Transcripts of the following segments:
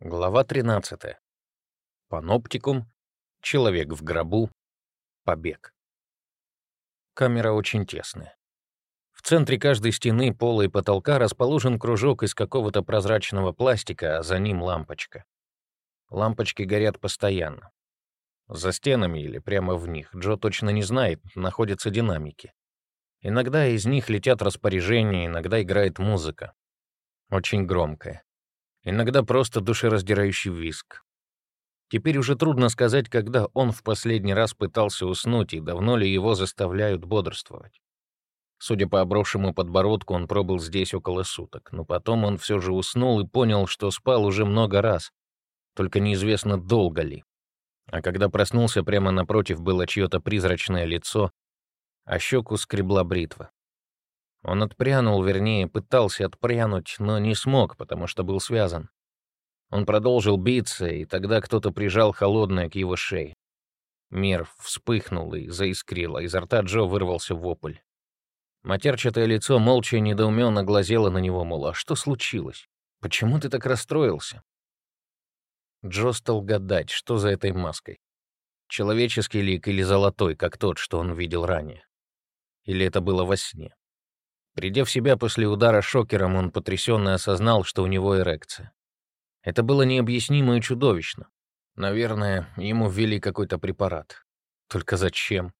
Глава 13. Паноптикум, человек в гробу, побег. Камера очень тесная. В центре каждой стены, пола и потолка расположен кружок из какого-то прозрачного пластика, а за ним лампочка. Лампочки горят постоянно. За стенами или прямо в них, Джо точно не знает, находятся динамики. Иногда из них летят распоряжения, иногда играет музыка. Очень громкая. Иногда просто душераздирающий виск. Теперь уже трудно сказать, когда он в последний раз пытался уснуть и давно ли его заставляют бодрствовать. Судя по обросшему подбородку, он пробыл здесь около суток, но потом он все же уснул и понял, что спал уже много раз, только неизвестно, долго ли. А когда проснулся, прямо напротив было чье-то призрачное лицо, а щеку скребла бритва. Он отпрянул, вернее, пытался отпрянуть, но не смог, потому что был связан. Он продолжил биться, и тогда кто-то прижал холодное к его шее. Мир вспыхнул и заискрил, а изо рта Джо вырвался вопль. Матерчатое лицо молча и недоуменно глазело на него, мол, а что случилось? Почему ты так расстроился? Джо стал гадать, что за этой маской. Человеческий лик или золотой, как тот, что он видел ранее. Или это было во сне? Придя в себя после удара шокером, он потрясенно осознал, что у него эрекция. Это было необъяснимо и чудовищно. Наверное, ему ввели какой-то препарат. Только зачем?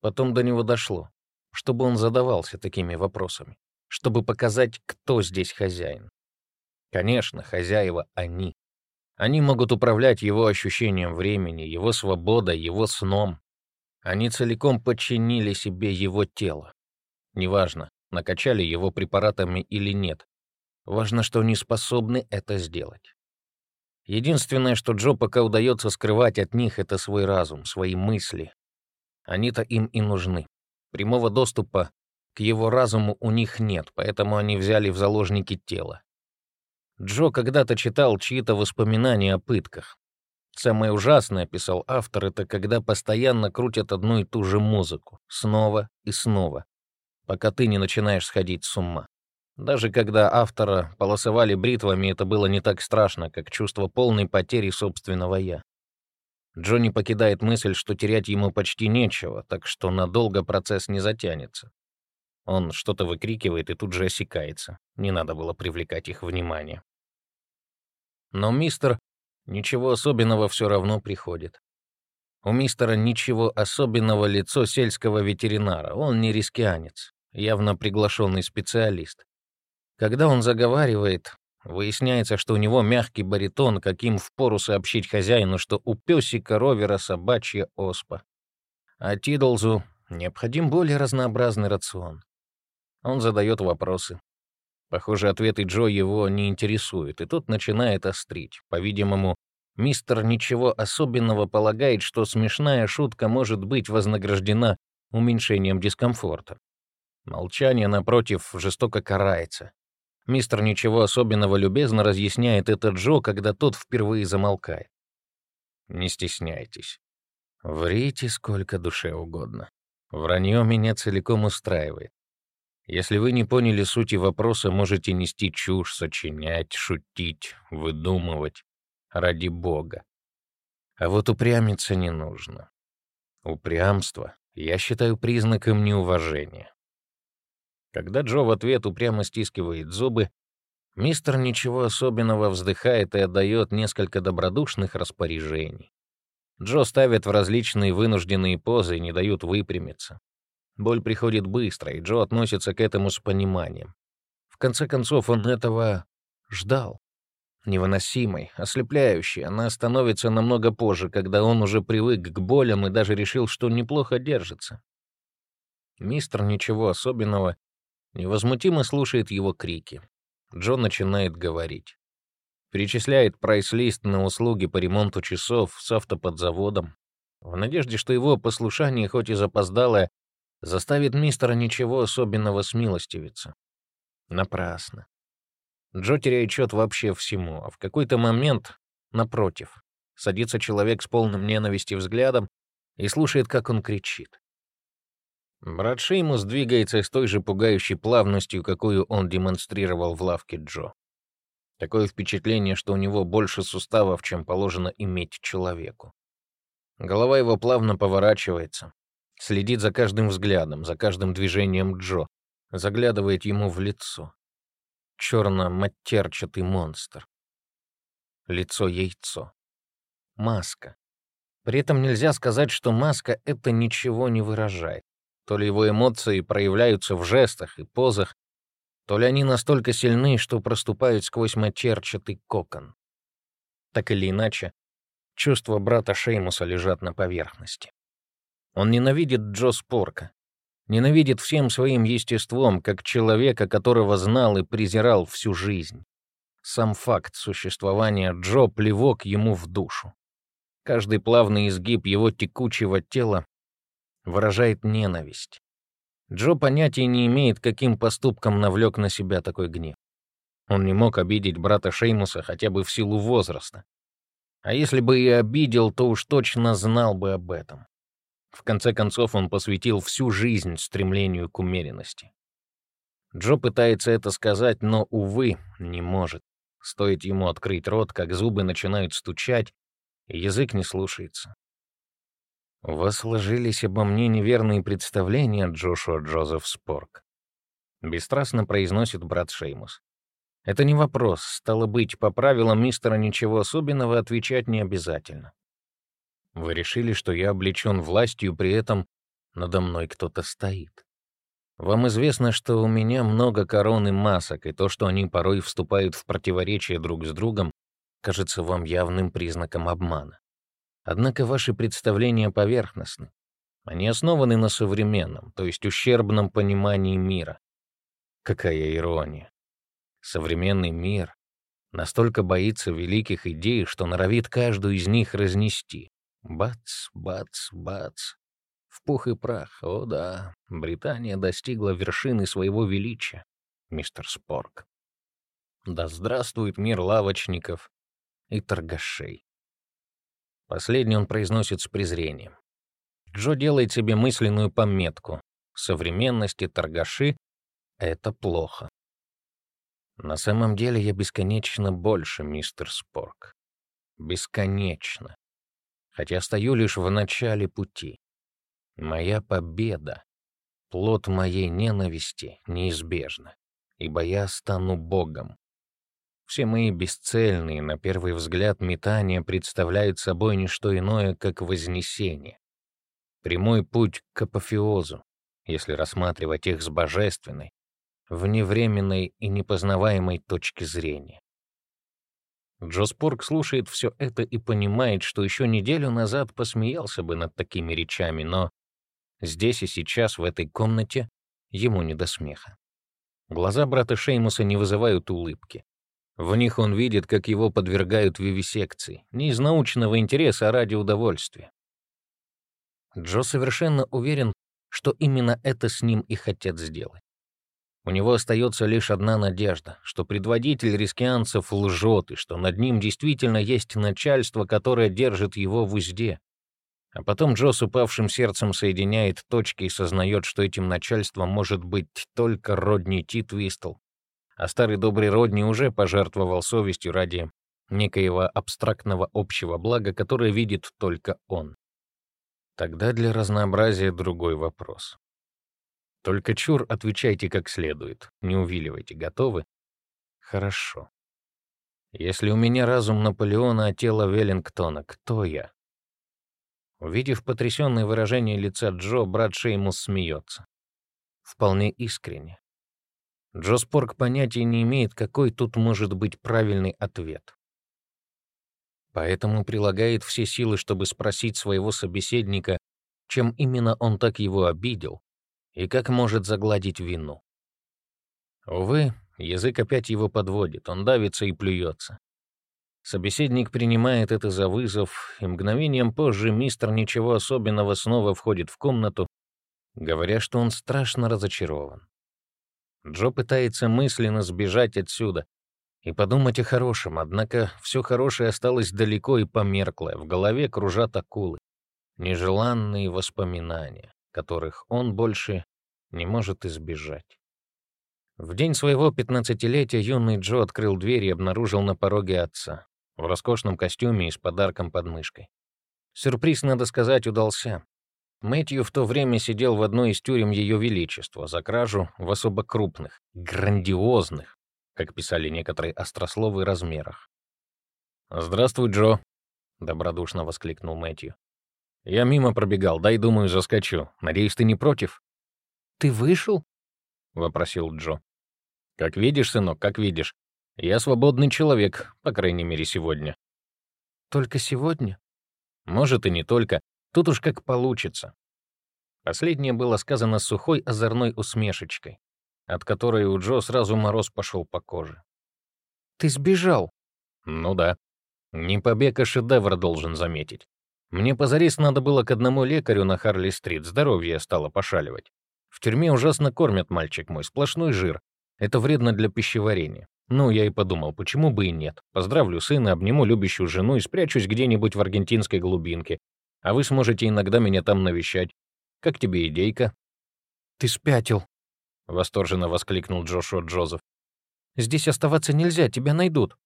Потом до него дошло, чтобы он задавался такими вопросами, чтобы показать, кто здесь хозяин. Конечно, хозяева — они. Они могут управлять его ощущением времени, его свободой, его сном. Они целиком подчинили себе его тело. Неважно, накачали его препаратами или нет. Важно, что они способны это сделать. Единственное, что Джо пока удается скрывать от них, это свой разум, свои мысли. Они-то им и нужны. Прямого доступа к его разуму у них нет, поэтому они взяли в заложники тело. Джо когда-то читал чьи-то воспоминания о пытках. Самое ужасное, писал автор, это когда постоянно крутят одну и ту же музыку, снова и снова пока ты не начинаешь сходить с ума. Даже когда автора полосовали бритвами, это было не так страшно, как чувство полной потери собственного «я». Джонни покидает мысль, что терять ему почти нечего, так что надолго процесс не затянется. Он что-то выкрикивает и тут же осекается. Не надо было привлекать их внимание. Но мистер ничего особенного все равно приходит. У мистера ничего особенного лицо сельского ветеринара, он не рискианец явно приглашенный специалист. Когда он заговаривает, выясняется, что у него мягкий баритон, каким впору сообщить хозяину, что у пёсика ровера собачья оспа. А Тидлзу необходим более разнообразный рацион. Он задает вопросы. Похоже, ответы Джо его не интересуют, и тот начинает острить. По-видимому, мистер ничего особенного полагает, что смешная шутка может быть вознаграждена уменьшением дискомфорта. Молчание, напротив, жестоко карается. Мистер ничего особенного любезно разъясняет это Джо, когда тот впервые замолкает. Не стесняйтесь. Врите сколько душе угодно. Вранье меня целиком устраивает. Если вы не поняли сути вопроса, можете нести чушь, сочинять, шутить, выдумывать. Ради Бога. А вот упрямиться не нужно. Упрямство я считаю признаком неуважения. Когда Джо в ответ упрямо стискивает зубы, мистер ничего особенного вздыхает и отдает несколько добродушных распоряжений. Джо ставит в различные вынужденные позы и не дают выпрямиться. Боль приходит быстро, и Джо относится к этому с пониманием. В конце концов, он этого ждал. Невыносимой, ослепляющей, она становится намного позже, когда он уже привык к болям и даже решил, что неплохо держится. Мистер ничего особенного Невозмутимо слушает его крики. Джон начинает говорить. Перечисляет прайс-лист на услуги по ремонту часов с автоподзаводом, в надежде, что его послушание, хоть и запоздалое, заставит мистера ничего особенного смилостивиться. Напрасно. Джо теряет счет вообще всему, а в какой-то момент, напротив, садится человек с полным ненависти взглядом и слушает, как он кричит. Брат Шеймус двигается с той же пугающей плавностью, какую он демонстрировал в лавке Джо. Такое впечатление, что у него больше суставов, чем положено иметь человеку. Голова его плавно поворачивается, следит за каждым взглядом, за каждым движением Джо, заглядывает ему в лицо. Черно-матерчатый монстр. Лицо-яйцо. Маска. При этом нельзя сказать, что маска это ничего не выражает. То ли его эмоции проявляются в жестах и позах, то ли они настолько сильны, что проступают сквозь матерчатый кокон. Так или иначе, чувства брата Шеймуса лежат на поверхности. Он ненавидит Джо Спорка, ненавидит всем своим естеством, как человека, которого знал и презирал всю жизнь. Сам факт существования Джо — плевок ему в душу. Каждый плавный изгиб его текучего тела выражает ненависть. Джо понятия не имеет, каким поступком навлек на себя такой гнев. Он не мог обидеть брата Шеймуса хотя бы в силу возраста. А если бы и обидел, то уж точно знал бы об этом. В конце концов, он посвятил всю жизнь стремлению к умеренности. Джо пытается это сказать, но, увы, не может. Стоит ему открыть рот, как зубы начинают стучать, и язык не слушается. «У вас сложились обо мне неверные представления, Джошуа Джозеф Спорк», — бесстрастно произносит брат Шеймус. «Это не вопрос. Стало быть, по правилам мистера ничего особенного отвечать не обязательно. Вы решили, что я облечен властью, при этом надо мной кто-то стоит. Вам известно, что у меня много корон и масок, и то, что они порой вступают в противоречие друг с другом, кажется вам явным признаком обмана. Однако ваши представления поверхностны. Они основаны на современном, то есть ущербном понимании мира. Какая ирония. Современный мир настолько боится великих идей, что норовит каждую из них разнести. Бац, бац, бац. В пух и прах, о да, Британия достигла вершины своего величия, мистер Спорк. Да здравствует мир лавочников и торгашей. Последний он произносит с презрением. Джо делает себе мысленную пометку. Современности торгаши — это плохо. На самом деле я бесконечно больше, мистер Спорк. Бесконечно. Хотя стою лишь в начале пути. Моя победа, плод моей ненависти, неизбежна, ибо я стану Богом, все мои бесцельные, на первый взгляд, метания представляют собой не что иное, как вознесение. Прямой путь к апофеозу, если рассматривать их с божественной, вневременной и непознаваемой точки зрения. Джоспорг слушает все это и понимает, что еще неделю назад посмеялся бы над такими речами, но здесь и сейчас, в этой комнате, ему не до смеха. Глаза брата Шеймуса не вызывают улыбки. В них он видит, как его подвергают вивисекции, не из научного интереса, а ради удовольствия. Джо совершенно уверен, что именно это с ним и хотят сделать. У него остается лишь одна надежда, что предводитель рискианцев лжет, и что над ним действительно есть начальство, которое держит его в узде. А потом Джо с упавшим сердцем соединяет точки и сознает, что этим начальством может быть только Родни Титвистл, а старый добрый Родни уже пожертвовал совестью ради некоего абстрактного общего блага, которое видит только он. Тогда для разнообразия другой вопрос. Только чур отвечайте как следует, не увиливайте, готовы? Хорошо. Если у меня разум Наполеона, а тело Веллингтона, кто я? Увидев потрясенное выражение лица Джо, брат Шеймус смеется. Вполне искренне. Джо Спорг понятия не имеет, какой тут может быть правильный ответ. Поэтому прилагает все силы, чтобы спросить своего собеседника, чем именно он так его обидел и как может загладить вину. Увы, язык опять его подводит, он давится и плюется. Собеседник принимает это за вызов, и мгновением позже мистер ничего особенного снова входит в комнату, говоря, что он страшно разочарован. Джо пытается мысленно сбежать отсюда и подумать о хорошем, однако все хорошее осталось далеко и померкло, в голове кружат акулы, нежеланные воспоминания, которых он больше не может избежать. В день своего пятнадцатилетия юный Джо открыл дверь и обнаружил на пороге отца, в роскошном костюме и с подарком под мышкой. Сюрприз, надо сказать, удался. Мэтью в то время сидел в одной из тюрем Ее Величества за кражу в особо крупных, грандиозных, как писали некоторые острословы, размерах. «Здравствуй, Джо», — добродушно воскликнул Мэтью. «Я мимо пробегал, дай, думаю, заскочу. Надеюсь, ты не против?» «Ты вышел?» — вопросил Джо. «Как видишь, сынок, как видишь. Я свободный человек, по крайней мере, сегодня». «Только сегодня?» «Может, и не только. Тут уж как получится. Последнее было сказано с сухой озорной усмешечкой, от которой у Джо сразу мороз пошел по коже. «Ты сбежал?» «Ну да. Не побег, а шедевр должен заметить. Мне позарез надо было к одному лекарю на Харли-стрит, здоровье стало пошаливать. В тюрьме ужасно кормят, мальчик мой, сплошной жир. Это вредно для пищеварения. Ну, я и подумал, почему бы и нет. Поздравлю сына, обниму любящую жену и спрячусь где-нибудь в аргентинской глубинке, а вы сможете иногда меня там навещать. Как тебе идейка?» «Ты спятил», — восторженно воскликнул Джошуа Джозеф. «Здесь оставаться нельзя, тебя найдут».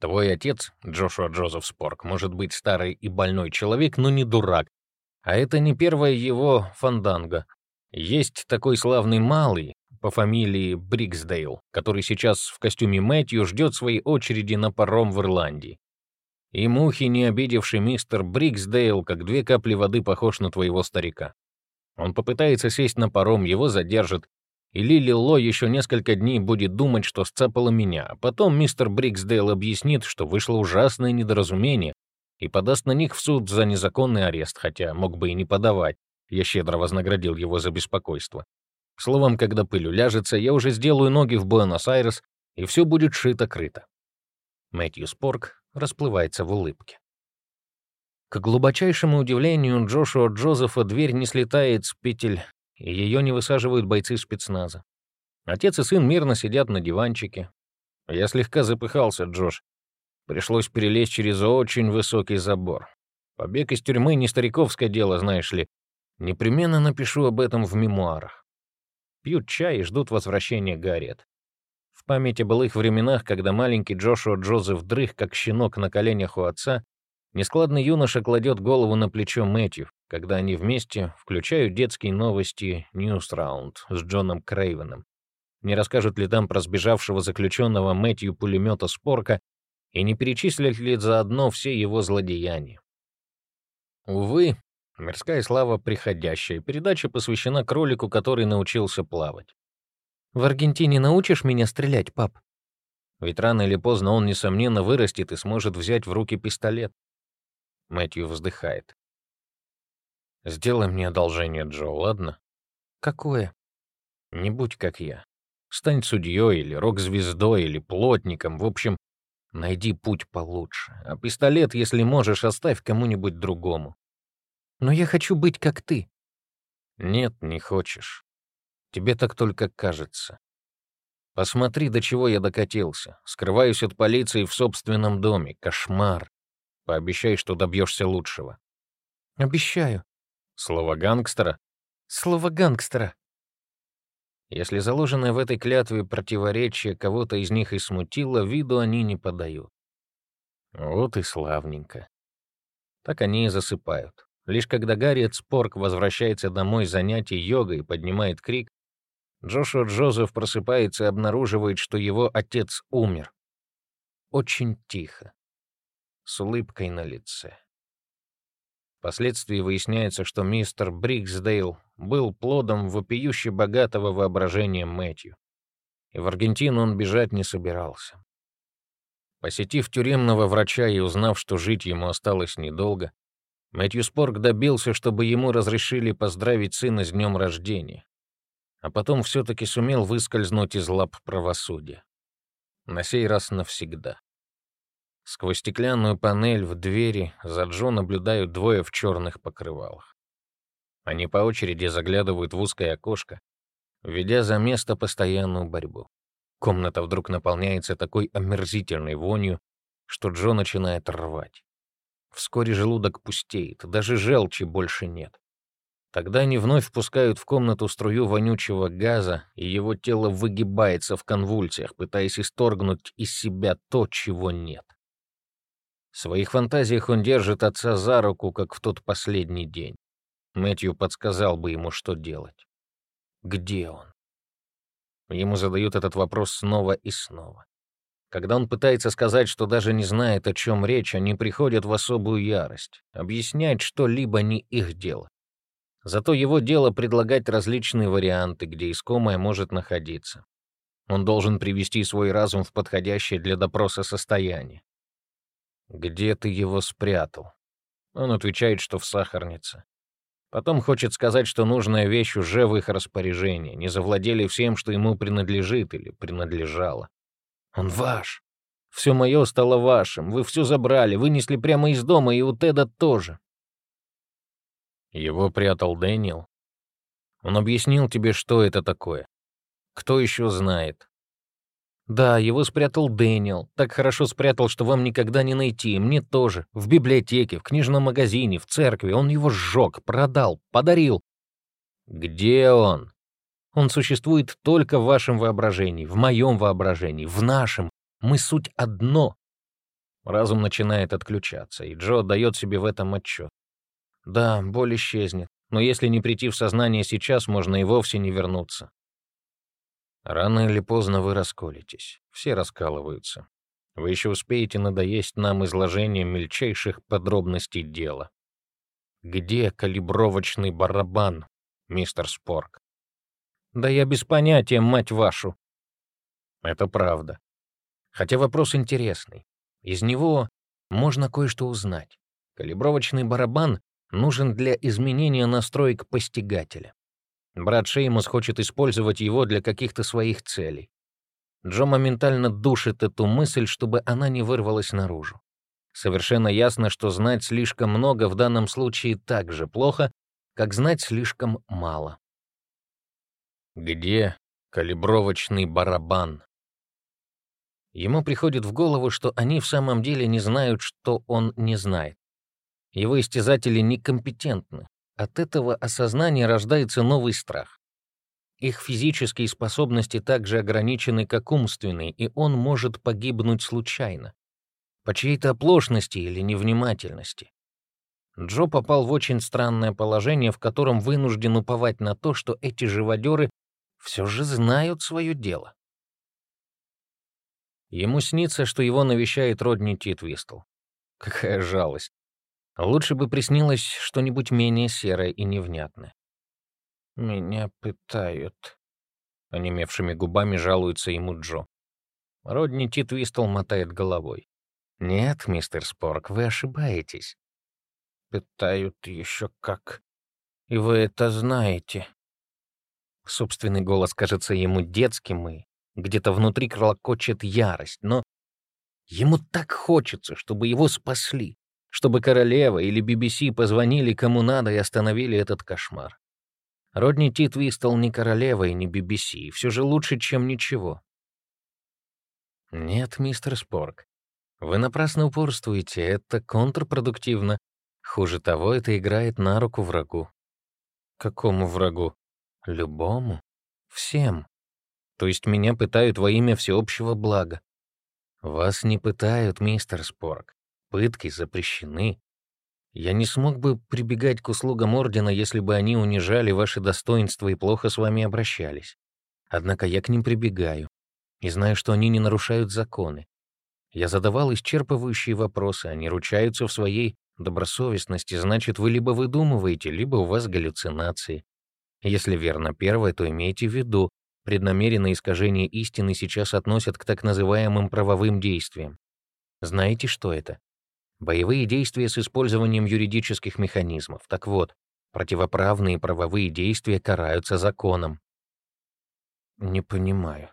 «Твой отец, Джошуа Джозеф Спорк, может быть старый и больной человек, но не дурак. А это не первая его фанданга. Есть такой славный малый по фамилии Бриксдейл, который сейчас в костюме Мэтью ждет своей очереди на паром в Ирландии. И мухи не обидевший мистер Бриксдейл, как две капли воды похож на твоего старика. Он попытается сесть на паром, его задержат, и Лили Ло еще несколько дней будет думать, что сцапала меня, а потом мистер Бриксдейл объяснит, что вышло ужасное недоразумение, и подаст на них в суд за незаконный арест, хотя мог бы и не подавать. Я щедро вознаградил его за беспокойство. Словом, когда пыль уляжется, я уже сделаю ноги в Буэнос-Айрес, и все будет шито-крыто. Мэтью Спорк расплывается в улыбке. К глубочайшему удивлению Джошуа Джозефа дверь не слетает с петель, и ее не высаживают бойцы спецназа. Отец и сын мирно сидят на диванчике. Я слегка запыхался, Джош. Пришлось перелезть через очень высокий забор. Побег из тюрьмы не стариковское дело, знаешь ли. Непременно напишу об этом в мемуарах. Пьют чай и ждут возвращения Гарриет. В памяти о былых временах, когда маленький Джошуа Джозеф дрых, как щенок на коленях у отца, нескладный юноша кладет голову на плечо Мэтью, когда они вместе включают детские новости Round с Джоном Крейвеном. Не расскажут ли там про сбежавшего заключенного Мэтью пулемета Спорка и не перечислят ли заодно все его злодеяния? Увы, мирская слава приходящая. Передача посвящена кролику, который научился плавать. В Аргентине научишь меня стрелять, пап? Ведь рано или поздно он, несомненно, вырастет и сможет взять в руки пистолет. Мэтью вздыхает. Сделай мне одолжение, Джо, ладно? Какое? Не будь как я. Стань судьей или рок-звездой или плотником. В общем, найди путь получше. А пистолет, если можешь, оставь кому-нибудь другому. Но я хочу быть как ты. Нет, не хочешь. Тебе так только кажется. Посмотри, до чего я докатился. Скрываюсь от полиции в собственном доме. Кошмар. Пообещай, что добьешься лучшего. Обещаю. Слово гангстера? Слово гангстера. Если заложенное в этой клятве противоречие кого-то из них и смутило, виду они не подают. Вот и славненько. Так они и засыпают. Лишь когда Гарриет Спорк возвращается домой с занятий йогой и поднимает крик, Джошуа Джозеф просыпается и обнаруживает, что его отец умер. Очень тихо, с улыбкой на лице. Впоследствии выясняется, что мистер Бриксдейл был плодом вопиюще богатого воображения Мэтью, и в Аргентину он бежать не собирался. Посетив тюремного врача и узнав, что жить ему осталось недолго, Мэтью Спорк добился, чтобы ему разрешили поздравить сына с днем рождения а потом все-таки сумел выскользнуть из лап правосудия. На сей раз навсегда. Сквозь стеклянную панель в двери за Джо наблюдают двое в черных покрывалах. Они по очереди заглядывают в узкое окошко, ведя за место постоянную борьбу. Комната вдруг наполняется такой омерзительной вонью, что Джо начинает рвать. Вскоре желудок пустеет, даже желчи больше нет. Тогда они вновь впускают в комнату струю вонючего газа, и его тело выгибается в конвульсиях, пытаясь исторгнуть из себя то, чего нет. В своих фантазиях он держит отца за руку, как в тот последний день. Мэтью подсказал бы ему, что делать. Где он? Ему задают этот вопрос снова и снова. Когда он пытается сказать, что даже не знает, о чем речь, они приходят в особую ярость. Объяснять что-либо не их дело. Зато его дело предлагать различные варианты, где искомое может находиться. Он должен привести свой разум в подходящее для допроса состояние. «Где ты его спрятал?» Он отвечает, что в сахарнице. Потом хочет сказать, что нужная вещь уже в их распоряжении, не завладели всем, что ему принадлежит или принадлежало. Он ваш. Все мое стало вашим. Вы все забрали, вынесли прямо из дома, и у Теда тоже. Его прятал Дэниел. Он объяснил тебе, что это такое. Кто еще знает? Да, его спрятал Дэниел. Так хорошо спрятал, что вам никогда не найти. Мне тоже. В библиотеке, в книжном магазине, в церкви. Он его сжег, продал, подарил. Где он? Он существует только в вашем воображении, в моем воображении, в нашем. Мы суть одно. Разум начинает отключаться, и Джо дает себе в этом отчет. Да, боль исчезнет, но если не прийти в сознание сейчас, можно и вовсе не вернуться. Рано или поздно вы расколетесь. Все раскалываются. Вы еще успеете надоесть нам изложением мельчайших подробностей дела. Где калибровочный барабан, мистер Спорк? Да я без понятия, мать вашу. Это правда. Хотя вопрос интересный. Из него можно кое-что узнать. Калибровочный барабан нужен для изменения настроек постигателя. Брат Шеймус хочет использовать его для каких-то своих целей. Джо моментально душит эту мысль, чтобы она не вырвалась наружу. Совершенно ясно, что знать слишком много в данном случае так же плохо, как знать слишком мало. Где калибровочный барабан? Ему приходит в голову, что они в самом деле не знают, что он не знает. Его истязатели некомпетентны. От этого осознания рождается новый страх. Их физические способности также ограничены, как умственные, и он может погибнуть случайно. По чьей-то оплошности или невнимательности. Джо попал в очень странное положение, в котором вынужден уповать на то, что эти живодеры все же знают свое дело. Ему снится, что его навещает Родни Титвистл. Какая жалость. Лучше бы приснилось что-нибудь менее серое и невнятное. «Меня пытают», — онемевшими губами жалуется ему Джо. Родни Титвистл мотает головой. «Нет, мистер Спорк, вы ошибаетесь». «Пытают еще как. И вы это знаете». Собственный голос кажется ему детским, и где-то внутри кролокочет ярость, но ему так хочется, чтобы его спасли чтобы королева или BBC позвонили кому надо и остановили этот кошмар. Родни Тит Вистл не королева и не BBC, все же лучше, чем ничего. Нет, мистер Спорк, вы напрасно упорствуете, это контрпродуктивно. Хуже того, это играет на руку врагу. Какому врагу? Любому. Всем. То есть меня пытают во имя всеобщего блага. Вас не пытают, мистер Спорк пытки запрещены. Я не смог бы прибегать к услугам Ордена, если бы они унижали ваши достоинства и плохо с вами обращались. Однако я к ним прибегаю и знаю, что они не нарушают законы. Я задавал исчерпывающие вопросы, они ручаются в своей добросовестности, значит, вы либо выдумываете, либо у вас галлюцинации. Если верно первое, то имейте в виду, преднамеренное искажение истины сейчас относят к так называемым правовым действиям. Знаете, что это? Боевые действия с использованием юридических механизмов. Так вот, противоправные правовые действия караются законом. Не понимаю.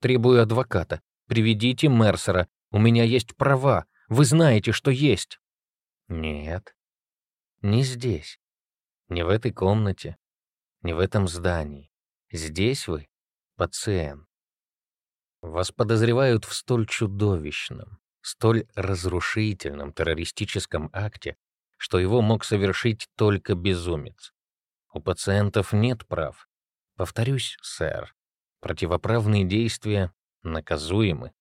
Требую адвоката. Приведите Мерсера. У меня есть права. Вы знаете, что есть. Нет. Не здесь. Не в этой комнате. Не в этом здании. Здесь вы пациент. Вас подозревают в столь чудовищном, столь разрушительном террористическом акте, что его мог совершить только безумец. У пациентов нет прав. Повторюсь, сэр, противоправные действия наказуемы.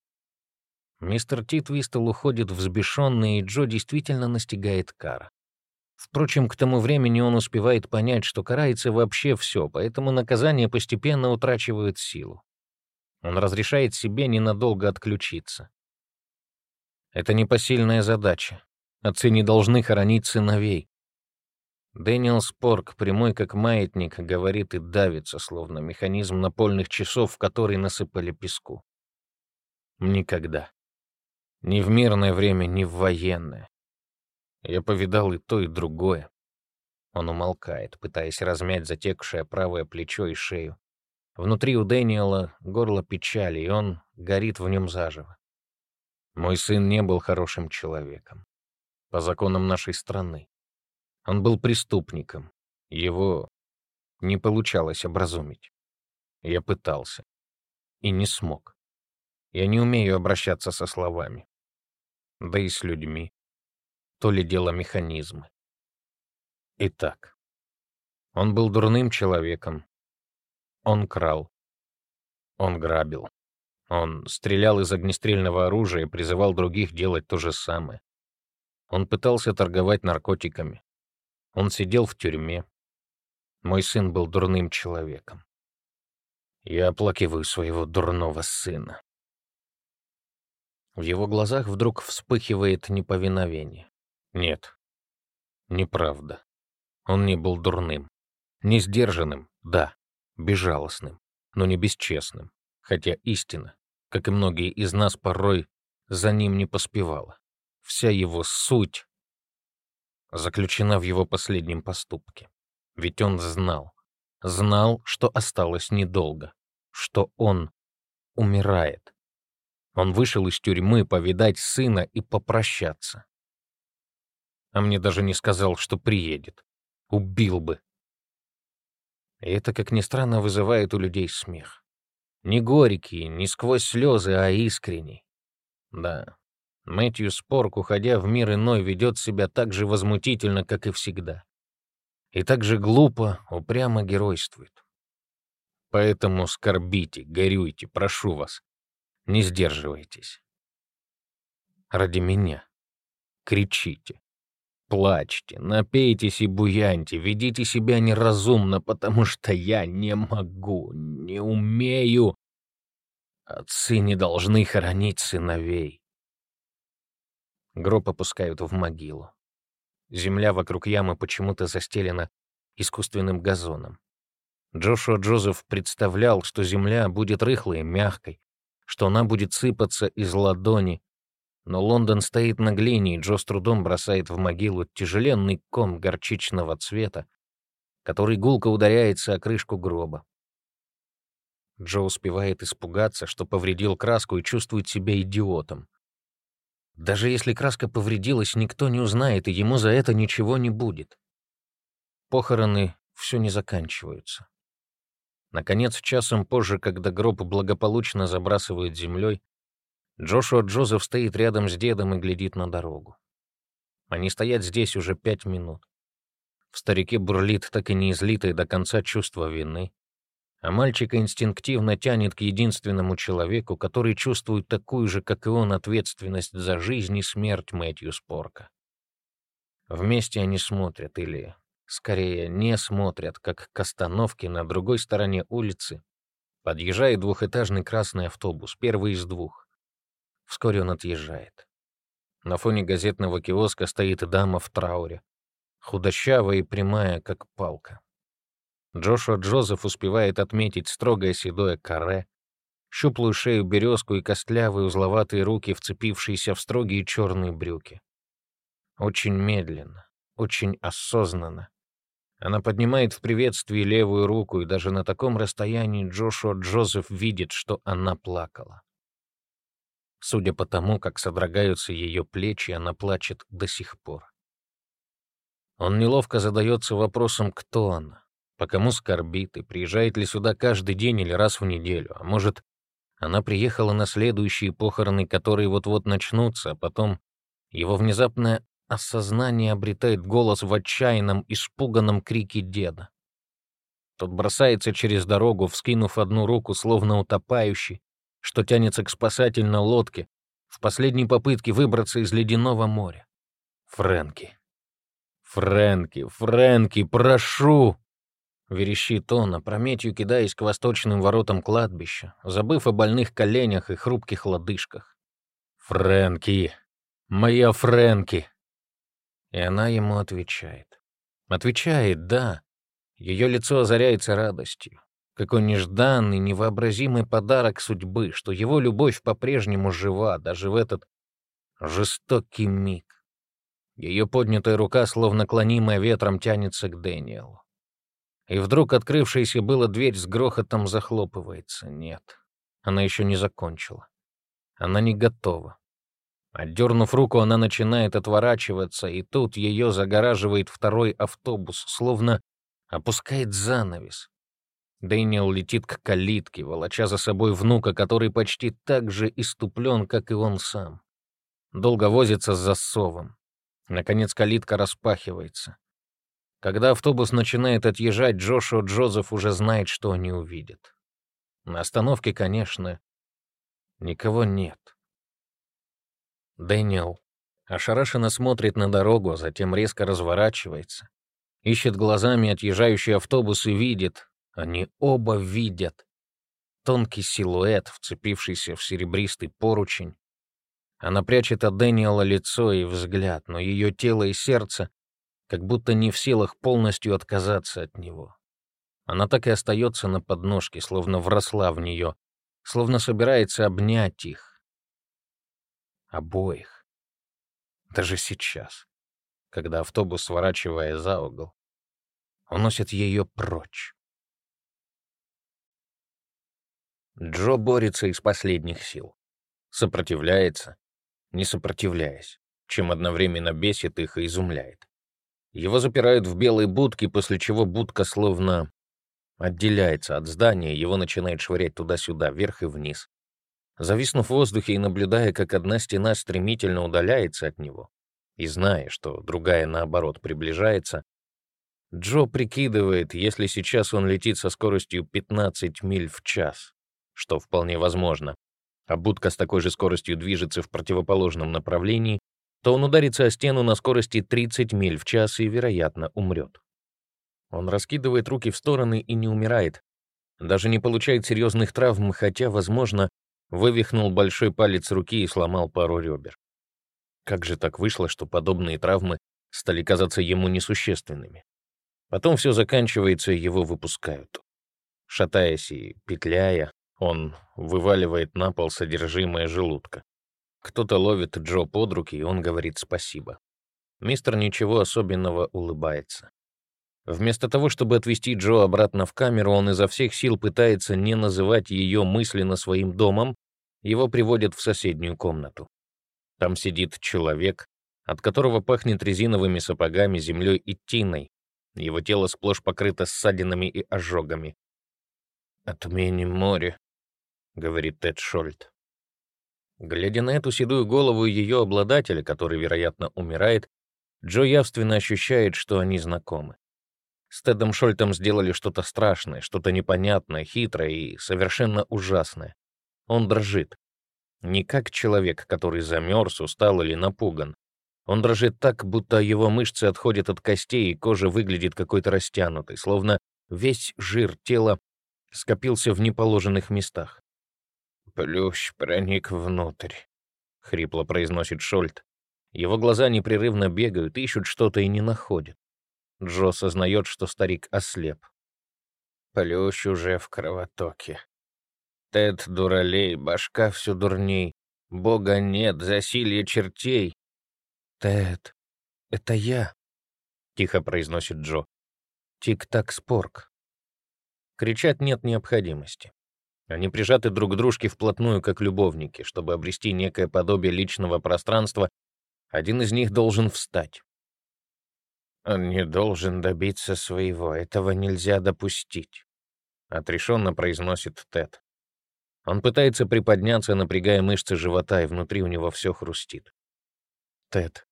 Мистер Титвистл уходит взбешенный, и Джо действительно настигает кара. Впрочем, к тому времени он успевает понять, что карается вообще все, поэтому наказание постепенно утрачивает силу. Он разрешает себе ненадолго отключиться. Это непосильная задача. Отцы не должны хоронить сыновей. Дэниел Спорк, прямой как маятник, говорит и давится, словно механизм напольных часов, в который насыпали песку. Никогда. Ни в мирное время, ни в военное. Я повидал и то, и другое. Он умолкает, пытаясь размять затекшее правое плечо и шею. Внутри у Дэниела горло печали, и он горит в нем заживо. Мой сын не был хорошим человеком. По законам нашей страны. Он был преступником. Его не получалось образумить. Я пытался. И не смог. Я не умею обращаться со словами. Да и с людьми. То ли дело механизмы. Итак, он был дурным человеком. Он крал. Он грабил. Он стрелял из огнестрельного оружия и призывал других делать то же самое. Он пытался торговать наркотиками. Он сидел в тюрьме. Мой сын был дурным человеком. Я оплакиваю своего дурного сына. В его глазах вдруг вспыхивает неповиновение. Нет, неправда. Он не был дурным. Не сдержанным, да, безжалостным, но не бесчестным. Хотя истина, как и многие из нас порой, за ним не поспевала. Вся его суть заключена в его последнем поступке. Ведь он знал, знал, что осталось недолго, что он умирает. Он вышел из тюрьмы повидать сына и попрощаться. А мне даже не сказал, что приедет. Убил бы. И это, как ни странно, вызывает у людей смех. Не горький, не сквозь слезы, а искренний. Да, Мэтью Спорк, уходя в мир иной, ведет себя так же возмутительно, как и всегда. И так же глупо, упрямо геройствует. Поэтому скорбите, горюйте, прошу вас. Не сдерживайтесь. Ради меня. Кричите. Плачьте, напейтесь и буяньте, ведите себя неразумно, потому что я не могу, не умею. Отцы не должны хоронить сыновей. Гроб опускают в могилу. Земля вокруг ямы почему-то застелена искусственным газоном. Джошуа Джозеф представлял, что земля будет рыхлой и мягкой, что она будет сыпаться из ладони, но Лондон стоит на глине, и Джо с трудом бросает в могилу тяжеленный ком горчичного цвета, который гулко ударяется о крышку гроба. Джо успевает испугаться, что повредил краску и чувствует себя идиотом. Даже если краска повредилась, никто не узнает, и ему за это ничего не будет. Похороны все не заканчиваются. Наконец, часом позже, когда гроб благополучно забрасывают землей, Джошуа Джозеф стоит рядом с дедом и глядит на дорогу. Они стоят здесь уже пять минут. В старике бурлит так и не излитое до конца чувство вины, а мальчика инстинктивно тянет к единственному человеку, который чувствует такую же, как и он, ответственность за жизнь и смерть Мэтью Спорка. Вместе они смотрят, или, скорее, не смотрят, как к остановке на другой стороне улицы подъезжает двухэтажный красный автобус, первый из двух. Вскоре он отъезжает. На фоне газетного киоска стоит дама в трауре, худощавая и прямая, как палка. Джошуа Джозеф успевает отметить строгое седое каре, щуплую шею березку и костлявые узловатые руки, вцепившиеся в строгие черные брюки. Очень медленно, очень осознанно. Она поднимает в приветствии левую руку, и даже на таком расстоянии Джошуа Джозеф видит, что она плакала. Судя по тому, как содрогаются ее плечи, она плачет до сих пор. Он неловко задается вопросом, кто она, по кому скорбит и приезжает ли сюда каждый день или раз в неделю, а может, она приехала на следующие похороны, которые вот-вот начнутся, а потом его внезапное осознание обретает голос в отчаянном, испуганном крике деда. Тот бросается через дорогу, вскинув одну руку, словно утопающий, что тянется к спасательной лодке, в последней попытке выбраться из ледяного моря. Фрэнки. Фрэнки, Фрэнки, прошу! Верещит он, опрометью кидаясь к восточным воротам кладбища, забыв о больных коленях и хрупких лодыжках. «Фрэнки! Моя Фрэнки!» И она ему отвечает. Отвечает «да». Ее лицо озаряется радостью. Какой нежданный, невообразимый подарок судьбы, что его любовь по-прежнему жива даже в этот жестокий миг. Ее поднятая рука, словно клонимая ветром, тянется к Дэниелу. И вдруг открывшаяся была дверь с грохотом захлопывается. Нет, она еще не закончила. Она не готова. Отдернув руку, она начинает отворачиваться, и тут ее загораживает второй автобус, словно опускает занавес. Дэниел летит к калитке, волоча за собой внука, который почти так же иступлен, как и он сам. Долго возится с засовом. Наконец калитка распахивается. Когда автобус начинает отъезжать, Джошуа Джозеф уже знает, что они увидят. На остановке, конечно, никого нет. Дэниел ошарашенно смотрит на дорогу, а затем резко разворачивается, ищет глазами отъезжающий автобус и видит, они оба видят, тонкий силуэт, вцепившийся в серебристый поручень. Она прячет от Дэниела лицо и взгляд, но ее тело и сердце как будто не в силах полностью отказаться от него. Она так и остается на подножке, словно вросла в нее, словно собирается обнять их. Обоих. Даже сейчас, когда автобус, сворачивая за угол, уносит ее прочь. Джо борется из последних сил. Сопротивляется, не сопротивляясь, чем одновременно бесит их и изумляет. Его запирают в белой будке, после чего будка словно отделяется от здания, его начинает швырять туда-сюда, вверх и вниз. Зависнув в воздухе и наблюдая, как одна стена стремительно удаляется от него, и зная, что другая, наоборот, приближается, Джо прикидывает, если сейчас он летит со скоростью 15 миль в час, что вполне возможно, а будка с такой же скоростью движется в противоположном направлении, то он ударится о стену на скорости 30 миль в час и, вероятно, умрет. Он раскидывает руки в стороны и не умирает, даже не получает серьезных травм, хотя, возможно, вывихнул большой палец руки и сломал пару ребер. Как же так вышло, что подобные травмы стали казаться ему несущественными? Потом все заканчивается, и его выпускают. Шатаясь и петляя, он вываливает на пол содержимое желудка. Кто-то ловит Джо под руки, и он говорит спасибо. Мистер ничего особенного улыбается. Вместо того, чтобы отвезти Джо обратно в камеру, он изо всех сил пытается не называть ее мысленно своим домом, его приводят в соседнюю комнату. Там сидит человек, от которого пахнет резиновыми сапогами, землей и тиной. Его тело сплошь покрыто ссадинами и ожогами. «Отмени море», — говорит Тед Шольт. Глядя на эту седую голову ее обладателя, который, вероятно, умирает, Джо явственно ощущает, что они знакомы. С Тедом Шольтом сделали что-то страшное, что-то непонятное, хитрое и совершенно ужасное. Он дрожит. Не как человек, который замерз, устал или напуган. Он дрожит так, будто его мышцы отходят от костей, и кожа выглядит какой-то растянутой, словно весь жир тела скопился в неположенных местах. «Плющ проник внутрь», — хрипло произносит Шольт. Его глаза непрерывно бегают, ищут что-то и не находят. Джо сознает, что старик ослеп. Плющ уже в кровотоке. Тед дуралей, башка все дурней. Бога нет, засилье чертей. Тед, это я, — тихо произносит Джо. Тик-так-спорк. Кричать нет необходимости. Они прижаты друг к дружке вплотную, как любовники. Чтобы обрести некое подобие личного пространства, один из них должен встать. «Он не должен добиться своего, этого нельзя допустить», — отрешенно произносит Тед. Он пытается приподняться, напрягая мышцы живота, и внутри у него все хрустит. «Тед,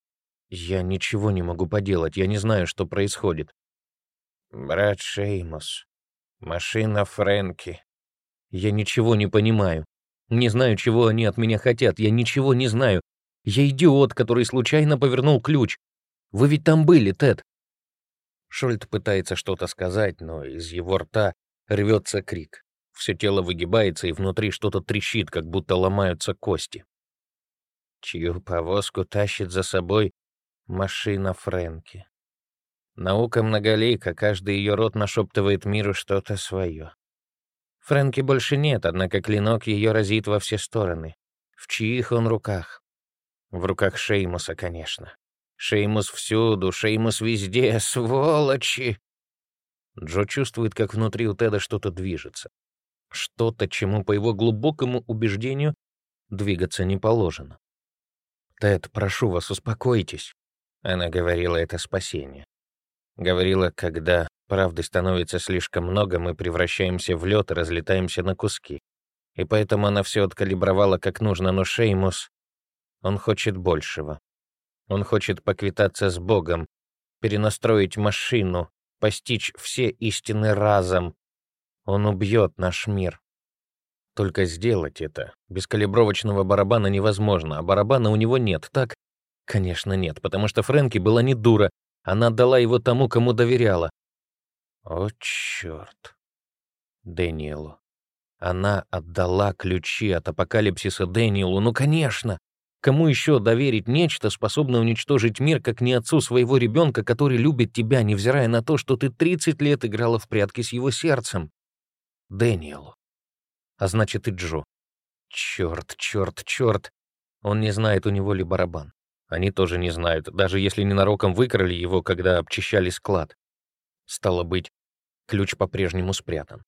я ничего не могу поделать, я не знаю, что происходит». «Брат Шеймус», Машина Фрэнки. Я ничего не понимаю. Не знаю, чего они от меня хотят. Я ничего не знаю. Я идиот, который случайно повернул ключ. Вы ведь там были, Тед. Шольт пытается что-то сказать, но из его рта рвется крик. Все тело выгибается, и внутри что-то трещит, как будто ломаются кости. Чью повозку тащит за собой машина Фрэнки. Наука многолика, каждый ее род нашептывает миру что-то свое. Фрэнки больше нет, однако клинок ее разит во все стороны. В чьих он руках? В руках Шеймуса, конечно. Шеймус всюду, Шеймус везде, сволочи! Джо чувствует, как внутри у Теда что-то движется. Что-то, чему, по его глубокому убеждению, двигаться не положено. «Тед, прошу вас, успокойтесь», — она говорила это спасение. Говорила, когда правды становится слишком много, мы превращаемся в лед и разлетаемся на куски. И поэтому она все откалибровала как нужно, но Шеймус, он хочет большего. Он хочет поквитаться с Богом, перенастроить машину, постичь все истины разом. Он убьет наш мир. Только сделать это без калибровочного барабана невозможно, а барабана у него нет, так? Конечно, нет, потому что Фрэнки была не дура, она отдала его тому, кому доверяла. О, черт. Дэниелу. Она отдала ключи от апокалипсиса Дэниелу, ну, конечно. Кому еще доверить нечто, способное уничтожить мир, как не отцу своего ребенка, который любит тебя, невзирая на то, что ты 30 лет играла в прятки с его сердцем? Дэниелу а значит и Джо. Черт, черт, черт. Он не знает, у него ли барабан. Они тоже не знают, даже если ненароком выкрали его, когда обчищали склад. Стало быть, ключ по-прежнему спрятан.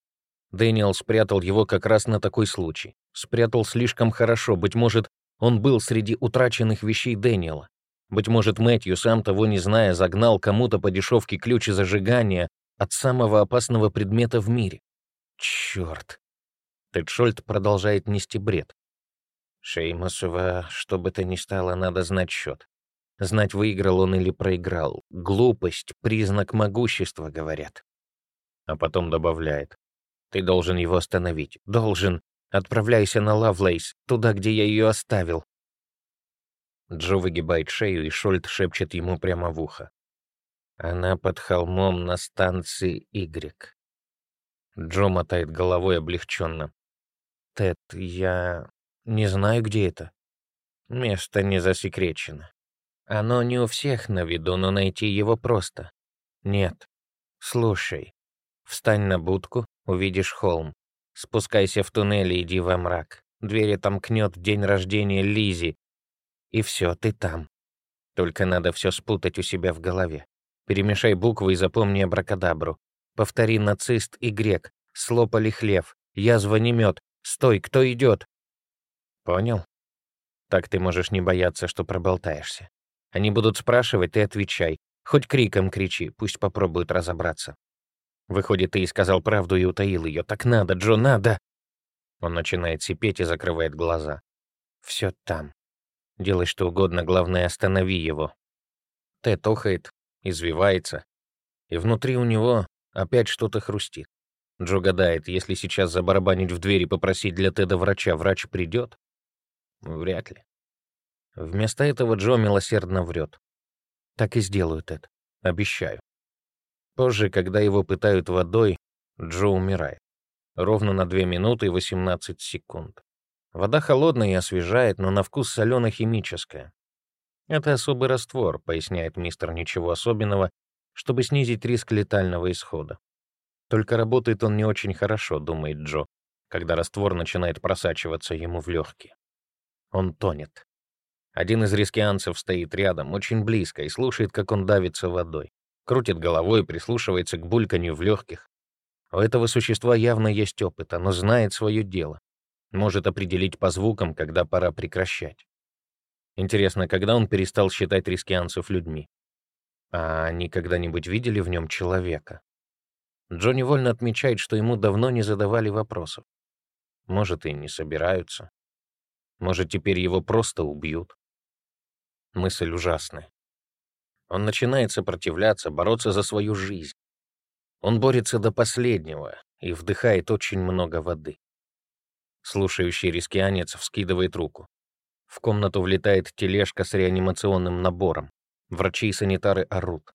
Дэниел спрятал его как раз на такой случай. Спрятал слишком хорошо, быть может, он был среди утраченных вещей Дэниела. Быть может, Мэтью, сам того не зная, загнал кому-то по дешевке ключ зажигания от самого опасного предмета в мире. Черт. Тедшольд продолжает нести бред. Шеймусова, что бы то ни стало, надо знать счет. Знать, выиграл он или проиграл. Глупость — признак могущества, говорят. А потом добавляет. Ты должен его остановить. Должен. Отправляйся на Лавлейс, туда, где я ее оставил. Джо выгибает шею, и Шольд шепчет ему прямо в ухо. Она под холмом на станции Y. Джо мотает головой облегченно. Тед, я не знаю, где это. Место не засекречено. Оно не у всех на виду, но найти его просто. Нет. Слушай. Встань на будку, увидишь холм. Спускайся в туннель и иди во мрак. Двери там кнет день рождения Лизи. И все, ты там. Только надо все спутать у себя в голове. Перемешай буквы и запомни абракадабру. Повтори нацист и грек, слопали хлев, язва не мед, Стой, кто идет? Понял? Так ты можешь не бояться, что проболтаешься. Они будут спрашивать, ты отвечай. Хоть криком кричи, пусть попробуют разобраться. Выходит, ты и сказал правду и утаил ее. Так надо, Джо, надо. Он начинает сипеть и закрывает глаза. Все там. Делай что угодно, главное, останови его. Тед охает, извивается, и внутри у него опять что-то хрустит. Джо гадает, если сейчас забарабанить в дверь и попросить для Теда врача, врач придет? Вряд ли. Вместо этого Джо милосердно врет. Так и сделаю, Тед. Обещаю. Позже, когда его пытают водой, Джо умирает. Ровно на 2 минуты и 18 секунд. Вода холодная и освежает, но на вкус солено-химическая. Это особый раствор, поясняет мистер ничего особенного, чтобы снизить риск летального исхода. Только работает он не очень хорошо, думает Джо, когда раствор начинает просачиваться ему в легкие. Он тонет. Один из рискианцев стоит рядом, очень близко, и слушает, как он давится водой. Крутит головой, прислушивается к бульканью в легких. У этого существа явно есть опыт, оно знает свое дело. Может определить по звукам, когда пора прекращать. Интересно, когда он перестал считать рискианцев людьми? А они когда-нибудь видели в нем человека? Джо невольно отмечает, что ему давно не задавали вопросов. Может, и не собираются. Может, теперь его просто убьют. Мысль ужасная. Он начинает сопротивляться, бороться за свою жизнь. Он борется до последнего, и вдыхает очень много воды. Слушающий рискианец вскидывает руку. В комнату влетает тележка с реанимационным набором. Врачи и санитары орут.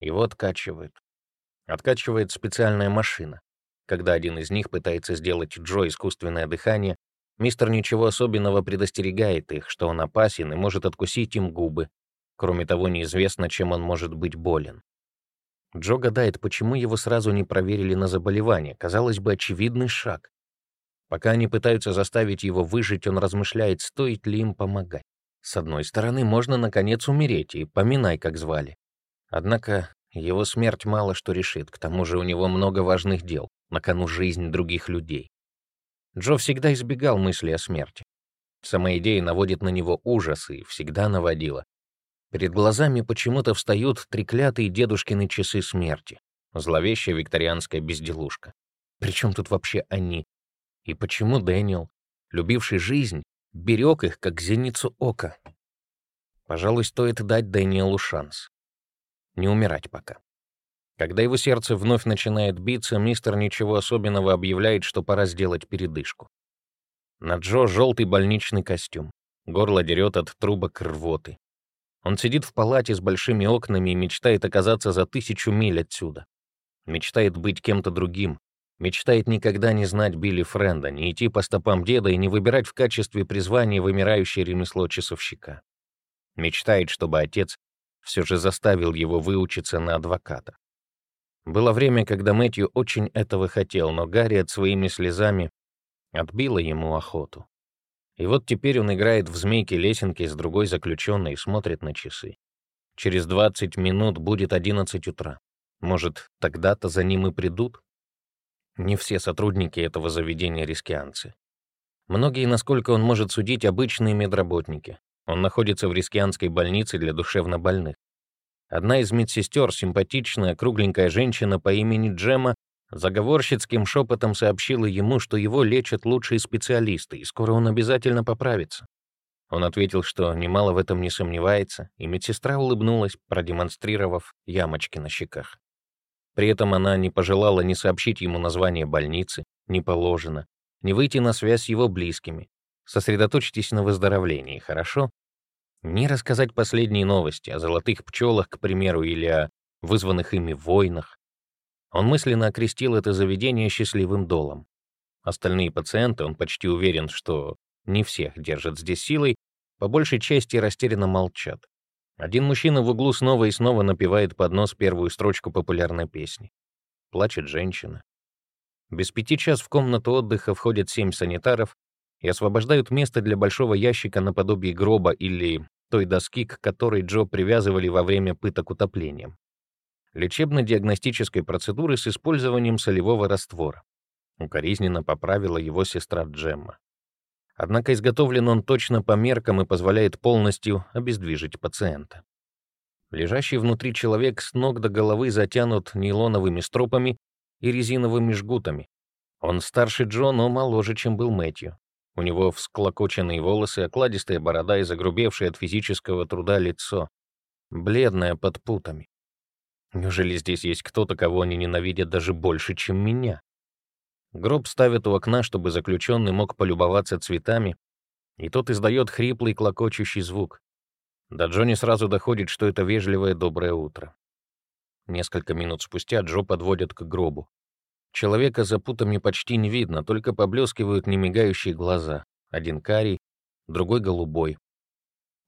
Его откачивают. Откачивает специальная машина. Когда один из них пытается сделать Джо искусственное дыхание, мистер ничего особенного предостерегает их, что он опасен и может откусить им губы. Кроме того, неизвестно, чем он может быть болен. Джо гадает, почему его сразу не проверили на заболевание. Казалось бы, очевидный шаг. Пока они пытаются заставить его выжить, он размышляет, стоит ли им помогать. С одной стороны, можно, наконец, умереть, и поминай, как звали. Однако его смерть мало что решит, к тому же у него много важных дел, на кону жизнь других людей. Джо всегда избегал мысли о смерти. Сама идея наводит на него ужас и всегда наводила. Перед глазами почему-то встают треклятые дедушкины часы смерти, зловещая викторианская безделушка. Причем тут вообще они? И почему Дэниел, любивший жизнь, берег их, как зеницу ока? Пожалуй, стоит дать Дэниелу шанс. Не умирать пока. Когда его сердце вновь начинает биться, мистер ничего особенного объявляет, что пора сделать передышку. На Джо желтый больничный костюм. Горло дерет от трубок рвоты. Он сидит в палате с большими окнами и мечтает оказаться за тысячу миль отсюда. Мечтает быть кем-то другим, Мечтает никогда не знать Билли Френда, не идти по стопам деда и не выбирать в качестве призвания вымирающее ремесло часовщика. Мечтает, чтобы отец все же заставил его выучиться на адвоката. Было время, когда Мэтью очень этого хотел, но Гарриет своими слезами отбила ему охоту. И вот теперь он играет в змейки-лесенки с другой заключенной и смотрит на часы. Через 20 минут будет 11 утра. Может, тогда-то за ним и придут? Не все сотрудники этого заведения рискианцы. Многие, насколько он может судить, обычные медработники. Он находится в рискианской больнице для душевнобольных. Одна из медсестер, симпатичная, кругленькая женщина по имени Джема, заговорщицким шепотом сообщила ему, что его лечат лучшие специалисты, и скоро он обязательно поправится. Он ответил, что немало в этом не сомневается, и медсестра улыбнулась, продемонстрировав ямочки на щеках. При этом она не пожелала ни сообщить ему название больницы, не положено, не выйти на связь с его близкими. Сосредоточьтесь на выздоровлении, хорошо? Не рассказать последние новости о золотых пчелах, к примеру, или о вызванных ими войнах. Он мысленно окрестил это заведение счастливым долом. Остальные пациенты, он почти уверен, что не всех держат здесь силой, по большей части растерянно молчат. Один мужчина в углу снова и снова напевает под нос первую строчку популярной песни. Плачет женщина. Без пяти час в комнату отдыха входят семь санитаров и освобождают место для большого ящика наподобие гроба или той доски, к которой Джо привязывали во время пыток утоплением. Лечебно-диагностической процедуры с использованием солевого раствора. Укоризненно поправила его сестра Джемма. Однако изготовлен он точно по меркам и позволяет полностью обездвижить пациента. Лежащий внутри человек с ног до головы затянут нейлоновыми стропами и резиновыми жгутами. Он старше Джо, но моложе, чем был Мэтью. У него всклокоченные волосы, окладистая борода и загрубевшее от физического труда лицо. Бледное под путами. Неужели здесь есть кто-то, кого они ненавидят даже больше, чем меня? Гроб ставят у окна, чтобы заключенный мог полюбоваться цветами, и тот издает хриплый клокочущий звук. До Джонни сразу доходит, что это вежливое доброе утро. Несколько минут спустя Джо подводят к гробу. Человека за путами почти не видно, только поблескивают немигающие глаза. Один карий, другой голубой.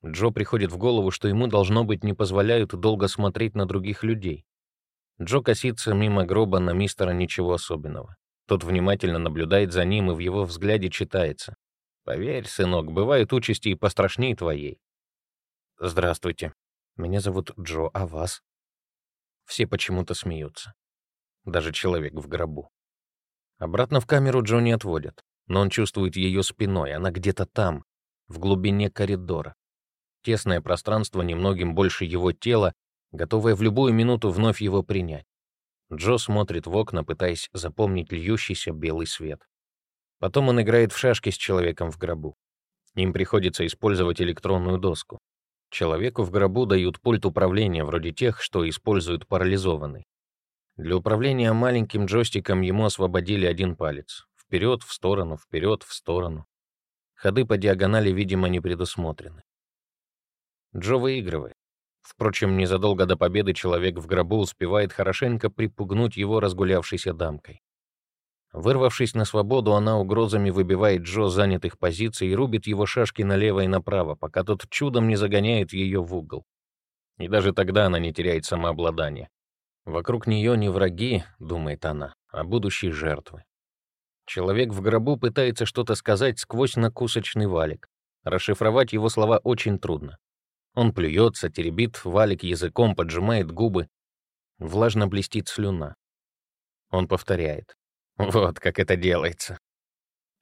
Джо приходит в голову, что ему, должно быть, не позволяют долго смотреть на других людей. Джо косится мимо гроба на мистера ничего особенного. Тот внимательно наблюдает за ним, и в его взгляде читается. «Поверь, сынок, бывают участи и пострашнее твоей». «Здравствуйте. Меня зовут Джо, а вас?» Все почему-то смеются. Даже человек в гробу. Обратно в камеру Джо не отводят, но он чувствует ее спиной, она где-то там, в глубине коридора. Тесное пространство немногим больше его тела, готовое в любую минуту вновь его принять. Джо смотрит в окна, пытаясь запомнить льющийся белый свет. Потом он играет в шашки с человеком в гробу. Им приходится использовать электронную доску. Человеку в гробу дают пульт управления, вроде тех, что используют парализованный. Для управления маленьким джойстиком ему освободили один палец. Вперед, в сторону, вперед, в сторону. Ходы по диагонали, видимо, не предусмотрены. Джо выигрывает. Впрочем, незадолго до победы человек в гробу успевает хорошенько припугнуть его разгулявшейся дамкой. Вырвавшись на свободу, она угрозами выбивает Джо занятых позиций и рубит его шашки налево и направо, пока тот чудом не загоняет ее в угол. И даже тогда она не теряет самообладание. Вокруг нее не враги, думает она, а будущие жертвы. Человек в гробу пытается что-то сказать сквозь накусочный валик. Расшифровать его слова очень трудно. Он плюется, теребит валик языком, поджимает губы. Влажно блестит слюна. Он повторяет. Вот как это делается.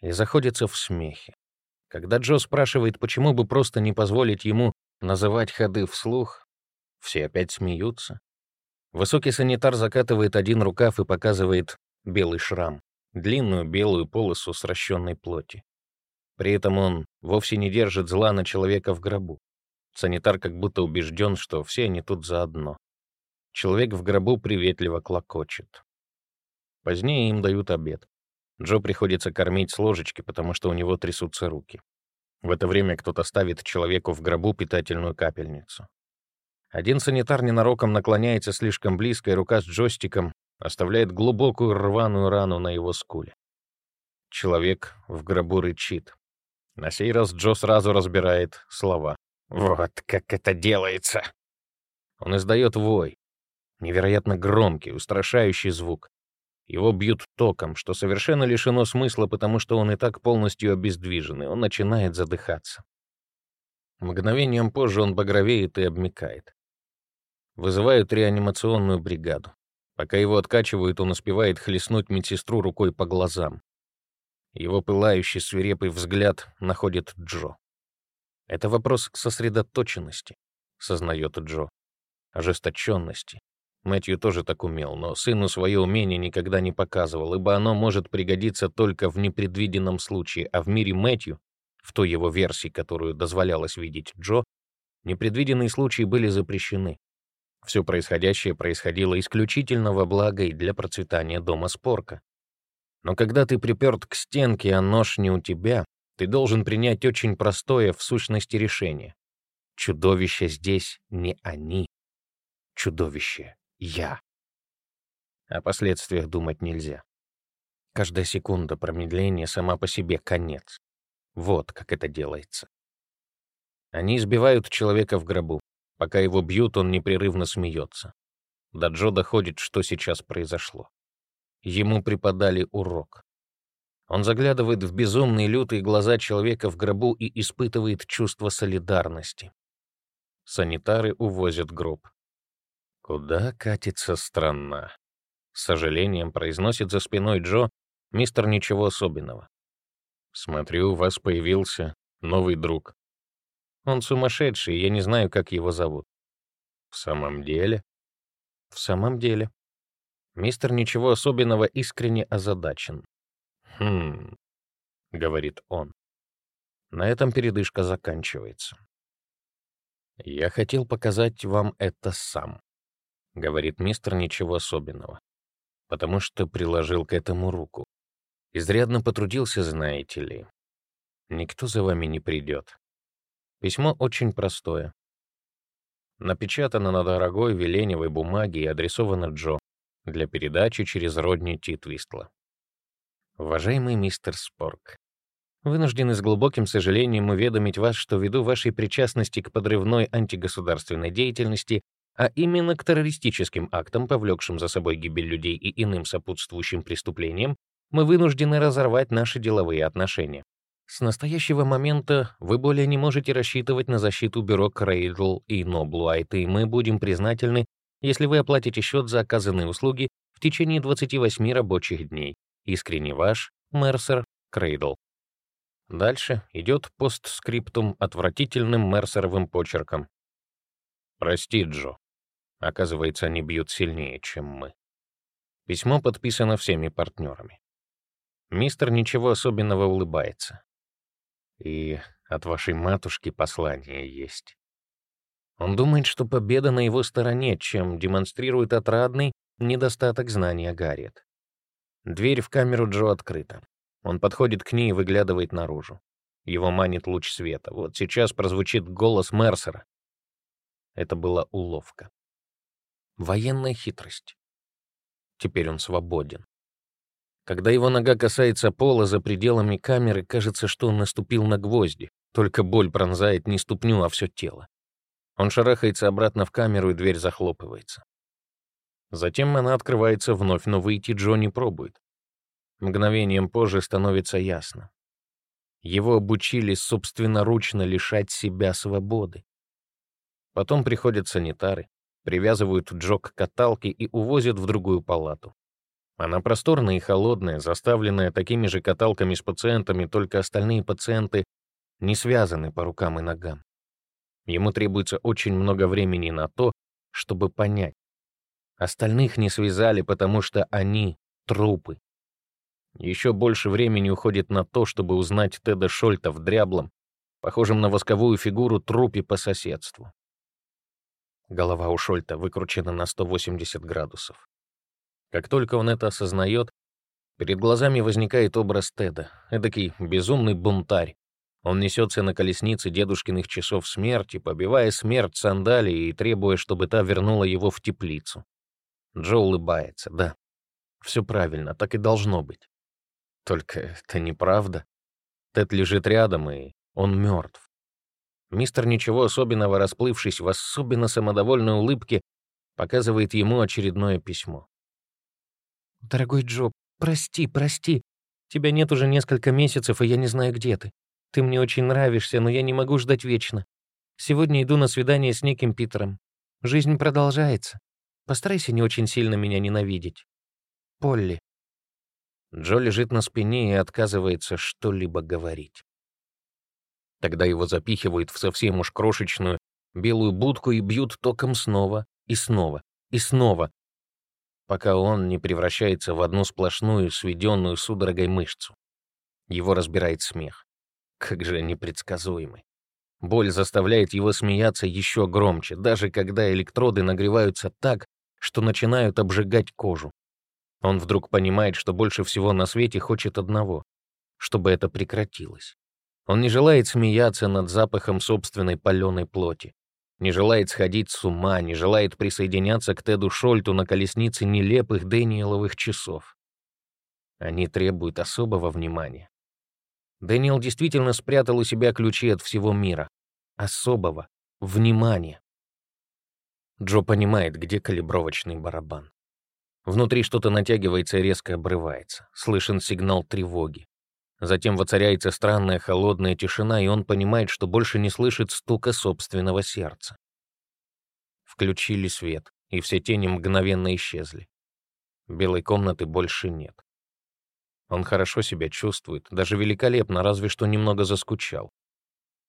И заходится в смехе. Когда Джо спрашивает, почему бы просто не позволить ему называть ходы вслух, все опять смеются. Высокий санитар закатывает один рукав и показывает белый шрам, длинную белую полосу сращенной плоти. При этом он вовсе не держит зла на человека в гробу. Санитар как будто убежден, что все они тут заодно. Человек в гробу приветливо клокочет. Позднее им дают обед. Джо приходится кормить с ложечки, потому что у него трясутся руки. В это время кто-то ставит человеку в гробу питательную капельницу. Один санитар ненароком наклоняется слишком близко, и рука с джойстиком оставляет глубокую рваную рану на его скуле. Человек в гробу рычит. На сей раз Джо сразу разбирает слова. «Вот как это делается!» Он издает вой. Невероятно громкий, устрашающий звук. Его бьют током, что совершенно лишено смысла, потому что он и так полностью обездвижен, он начинает задыхаться. Мгновением позже он багровеет и обмикает. Вызывают реанимационную бригаду. Пока его откачивают, он успевает хлестнуть медсестру рукой по глазам. Его пылающий свирепый взгляд находит Джо. Это вопрос сосредоточенности, сознает Джо, ожесточенности, Мэтью тоже так умел, но сыну свое умение никогда не показывал, ибо оно может пригодиться только в непредвиденном случае, а в мире Мэтью, в той его версии, которую дозволялось видеть Джо, непредвиденные случаи были запрещены. Все происходящее происходило исключительно во благо и для процветания дома Спорка. Но когда ты приперт к стенке, а нож не у тебя, ты должен принять очень простое в сущности решение. Чудовище здесь не они. Чудовище я. О последствиях думать нельзя. Каждая секунда промедления сама по себе конец. Вот как это делается. Они избивают человека в гробу. Пока его бьют, он непрерывно смеется. До Джо доходит, что сейчас произошло. Ему преподали урок. Он заглядывает в безумные лютые глаза человека в гробу и испытывает чувство солидарности. Санитары увозят гроб. Куда катится страна? С сожалением произносит за спиной Джо мистер ничего особенного. Смотрю, у вас появился новый друг. Он сумасшедший, я не знаю, как его зовут. В самом деле? В самом деле. Мистер ничего особенного искренне озадачен. «Хм», — говорит он. На этом передышка заканчивается. «Я хотел показать вам это сам говорит мистер ничего особенного, потому что приложил к этому руку. Изрядно потрудился, знаете ли. Никто за вами не придет. Письмо очень простое. Напечатано на дорогой веленевой бумаге и адресовано Джо для передачи через родни Титвистла. Уважаемый мистер Спорк, вынуждены с глубоким сожалением уведомить вас, что ввиду вашей причастности к подрывной антигосударственной деятельности а именно к террористическим актам, повлекшим за собой гибель людей и иным сопутствующим преступлениям, мы вынуждены разорвать наши деловые отношения. С настоящего момента вы более не можете рассчитывать на защиту бюро Крейдл и Ноблуайт, и мы будем признательны, если вы оплатите счет за оказанные услуги в течение 28 рабочих дней. Искренне ваш, Мерсер Крейдл. Дальше идет постскриптум отвратительным мерсеровым почерком. «Прости, Джо, Оказывается, они бьют сильнее, чем мы. Письмо подписано всеми партнерами. Мистер ничего особенного улыбается. И от вашей матушки послание есть. Он думает, что победа на его стороне, чем демонстрирует отрадный Недостаток знания Гарриет. Дверь в камеру Джо открыта. Он подходит к ней и выглядывает наружу. Его манит луч света. Вот сейчас прозвучит голос Мерсера. Это была уловка. Военная хитрость. Теперь он свободен. Когда его нога касается пола за пределами камеры, кажется, что он наступил на гвозди. Только боль пронзает не ступню, а все тело. Он шарахается обратно в камеру, и дверь захлопывается. Затем она открывается вновь, но выйти Джо пробует. Мгновением позже становится ясно. Его обучили собственноручно лишать себя свободы. Потом приходят санитары, привязывают Джо к каталке и увозят в другую палату. Она просторная и холодная, заставленная такими же каталками с пациентами, только остальные пациенты не связаны по рукам и ногам. Ему требуется очень много времени на то, чтобы понять. Остальных не связали, потому что они — трупы. Еще больше времени уходит на то, чтобы узнать Теда Шольта в дряблом, похожем на восковую фигуру трупе по соседству. Голова у Шольта выкручена на 180 градусов. Как только он это осознает, перед глазами возникает образ Теда, эдакий безумный бунтарь. Он несется на колеснице дедушкиных часов смерти, побивая смерть сандалии и требуя, чтобы та вернула его в теплицу. Джо улыбается, да. Все правильно, так и должно быть. Только это неправда. Тед лежит рядом, и он мертв. Мистер ничего особенного, расплывшись в особенно самодовольной улыбке, показывает ему очередное письмо. «Дорогой Джо, прости, прости. Тебя нет уже несколько месяцев, и я не знаю, где ты. Ты мне очень нравишься, но я не могу ждать вечно. Сегодня иду на свидание с неким Питером. Жизнь продолжается. Постарайся не очень сильно меня ненавидеть. Полли. Джо лежит на спине и отказывается что-либо говорить. Тогда его запихивают в совсем уж крошечную белую будку и бьют током снова и снова и снова, пока он не превращается в одну сплошную, сведенную судорогой мышцу. Его разбирает смех. Как же непредсказуемый. Боль заставляет его смеяться еще громче, даже когда электроды нагреваются так, что начинают обжигать кожу. Он вдруг понимает, что больше всего на свете хочет одного — чтобы это прекратилось. Он не желает смеяться над запахом собственной паленой плоти, не желает сходить с ума, не желает присоединяться к Теду Шольту на колеснице нелепых Дэниеловых часов. Они требуют особого внимания. Дэниел действительно спрятал у себя ключи от всего мира. Особого внимания. Джо понимает, где калибровочный барабан. Внутри что-то натягивается и резко обрывается. Слышен сигнал тревоги. Затем воцаряется странная холодная тишина, и он понимает, что больше не слышит стука собственного сердца. Включили свет, и все тени мгновенно исчезли. Белой комнаты больше нет. Он хорошо себя чувствует, даже великолепно, разве что немного заскучал.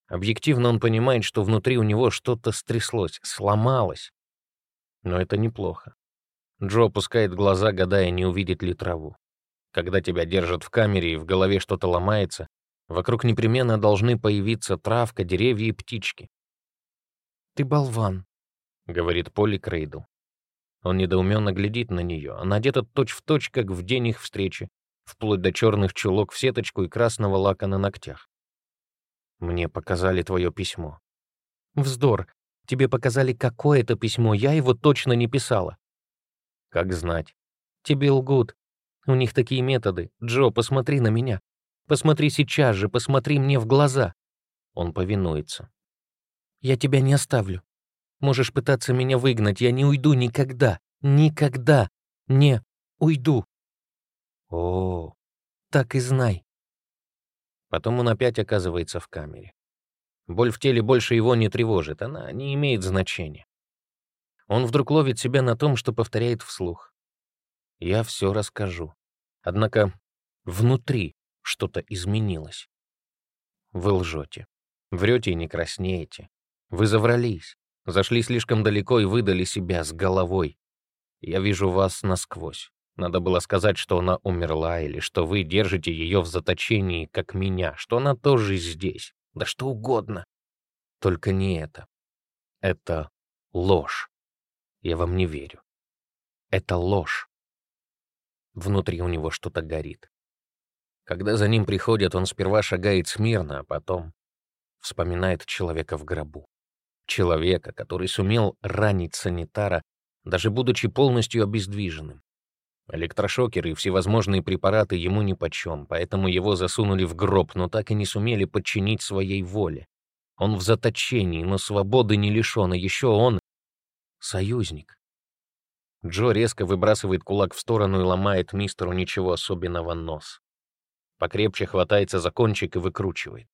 Объективно он понимает, что внутри у него что-то стряслось, сломалось. Но это неплохо. Джо опускает глаза, гадая, не увидит ли траву. Когда тебя держат в камере и в голове что-то ломается, вокруг непременно должны появиться травка, деревья и птички. «Ты болван», — говорит Полли Крейдл. Он недоуменно глядит на нее. Она одета точь-в-точь, как в день их встречи, вплоть до черных чулок в сеточку и красного лака на ногтях. «Мне показали твое письмо». «Вздор. Тебе показали какое-то письмо, я его точно не писала». Как знать. Тебе лгут. У них такие методы. Джо, посмотри на меня. Посмотри сейчас же, посмотри мне в глаза. Он повинуется. Я тебя не оставлю. Можешь пытаться меня выгнать, я не уйду никогда. Никогда. Не уйду. О, так и знай. Потом он опять оказывается в камере. Боль в теле больше его не тревожит, она не имеет значения. Он вдруг ловит себя на том, что повторяет вслух. «Я все расскажу». Однако внутри что-то изменилось. Вы лжете. Врете и не краснеете. Вы заврались, зашли слишком далеко и выдали себя с головой. Я вижу вас насквозь. Надо было сказать, что она умерла, или что вы держите ее в заточении, как меня, что она тоже здесь. Да что угодно. Только не это. Это ложь. Я вам не верю. Это ложь. Внутри у него что-то горит. Когда за ним приходят, он сперва шагает смирно, а потом вспоминает человека в гробу. Человека, который сумел ранить санитара, даже будучи полностью обездвиженным. Электрошокеры и всевозможные препараты ему нипочем, поэтому его засунули в гроб, но так и не сумели подчинить своей воле. Он в заточении, но свободы не лишен, и еще он — союзник. Джо резко выбрасывает кулак в сторону и ломает мистеру ничего особенного нос. Покрепче хватается за кончик и выкручивает.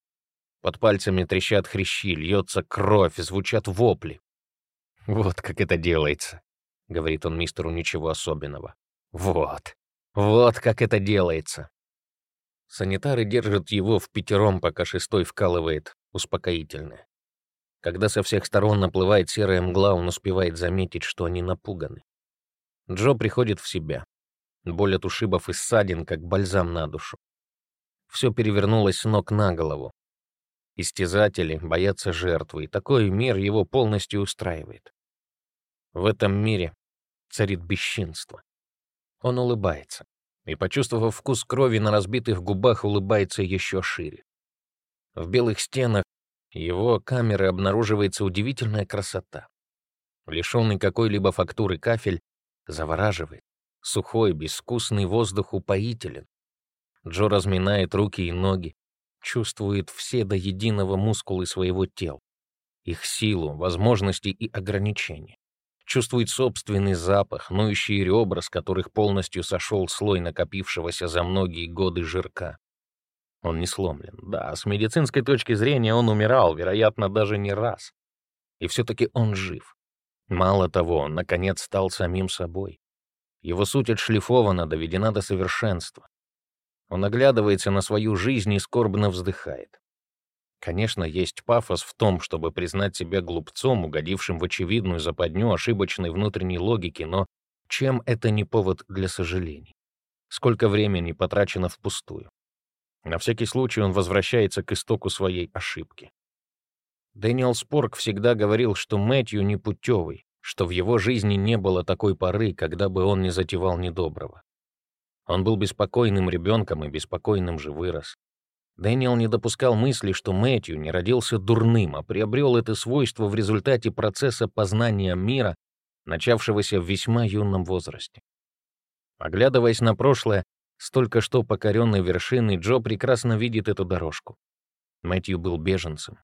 Под пальцами трещат хрящи, льется кровь, звучат вопли. «Вот как это делается», — говорит он мистеру ничего особенного. «Вот, вот как это делается». Санитары держат его в пятером, пока шестой вкалывает успокоительное. Когда со всех сторон наплывает серая мгла, он успевает заметить, что они напуганы. Джо приходит в себя. Боль от ушибов и ссадин, как бальзам на душу. Все перевернулось ног на голову. Истязатели боятся жертвы, и такой мир его полностью устраивает. В этом мире царит бесчинство. Он улыбается, и, почувствовав вкус крови на разбитых губах, улыбается еще шире. В белых стенах его камеры обнаруживается удивительная красота. Лишенный какой-либо фактуры кафель завораживает. Сухой, безвкусный воздух упоителен. Джо разминает руки и ноги, чувствует все до единого мускулы своего тела, их силу, возможности и ограничения. Чувствует собственный запах, ноющие ребра, с которых полностью сошел слой накопившегося за многие годы жирка. Он не сломлен. Да, с медицинской точки зрения он умирал, вероятно, даже не раз. И все-таки он жив. Мало того, он, наконец, стал самим собой. Его суть отшлифована, доведена до совершенства. Он оглядывается на свою жизнь и скорбно вздыхает. Конечно, есть пафос в том, чтобы признать себя глупцом, угодившим в очевидную западню ошибочной внутренней логики, но чем это не повод для сожалений? Сколько времени потрачено впустую? На всякий случай он возвращается к истоку своей ошибки. Дэниел Спорк всегда говорил, что Мэтью непутевый, что в его жизни не было такой поры, когда бы он не затевал недоброго. Он был беспокойным ребенком и беспокойным же вырос. Дэниел не допускал мысли, что Мэтью не родился дурным, а приобрел это свойство в результате процесса познания мира, начавшегося в весьма юном возрасте. Оглядываясь на прошлое, с только что покоренной вершины, Джо прекрасно видит эту дорожку. Мэтью был беженцем.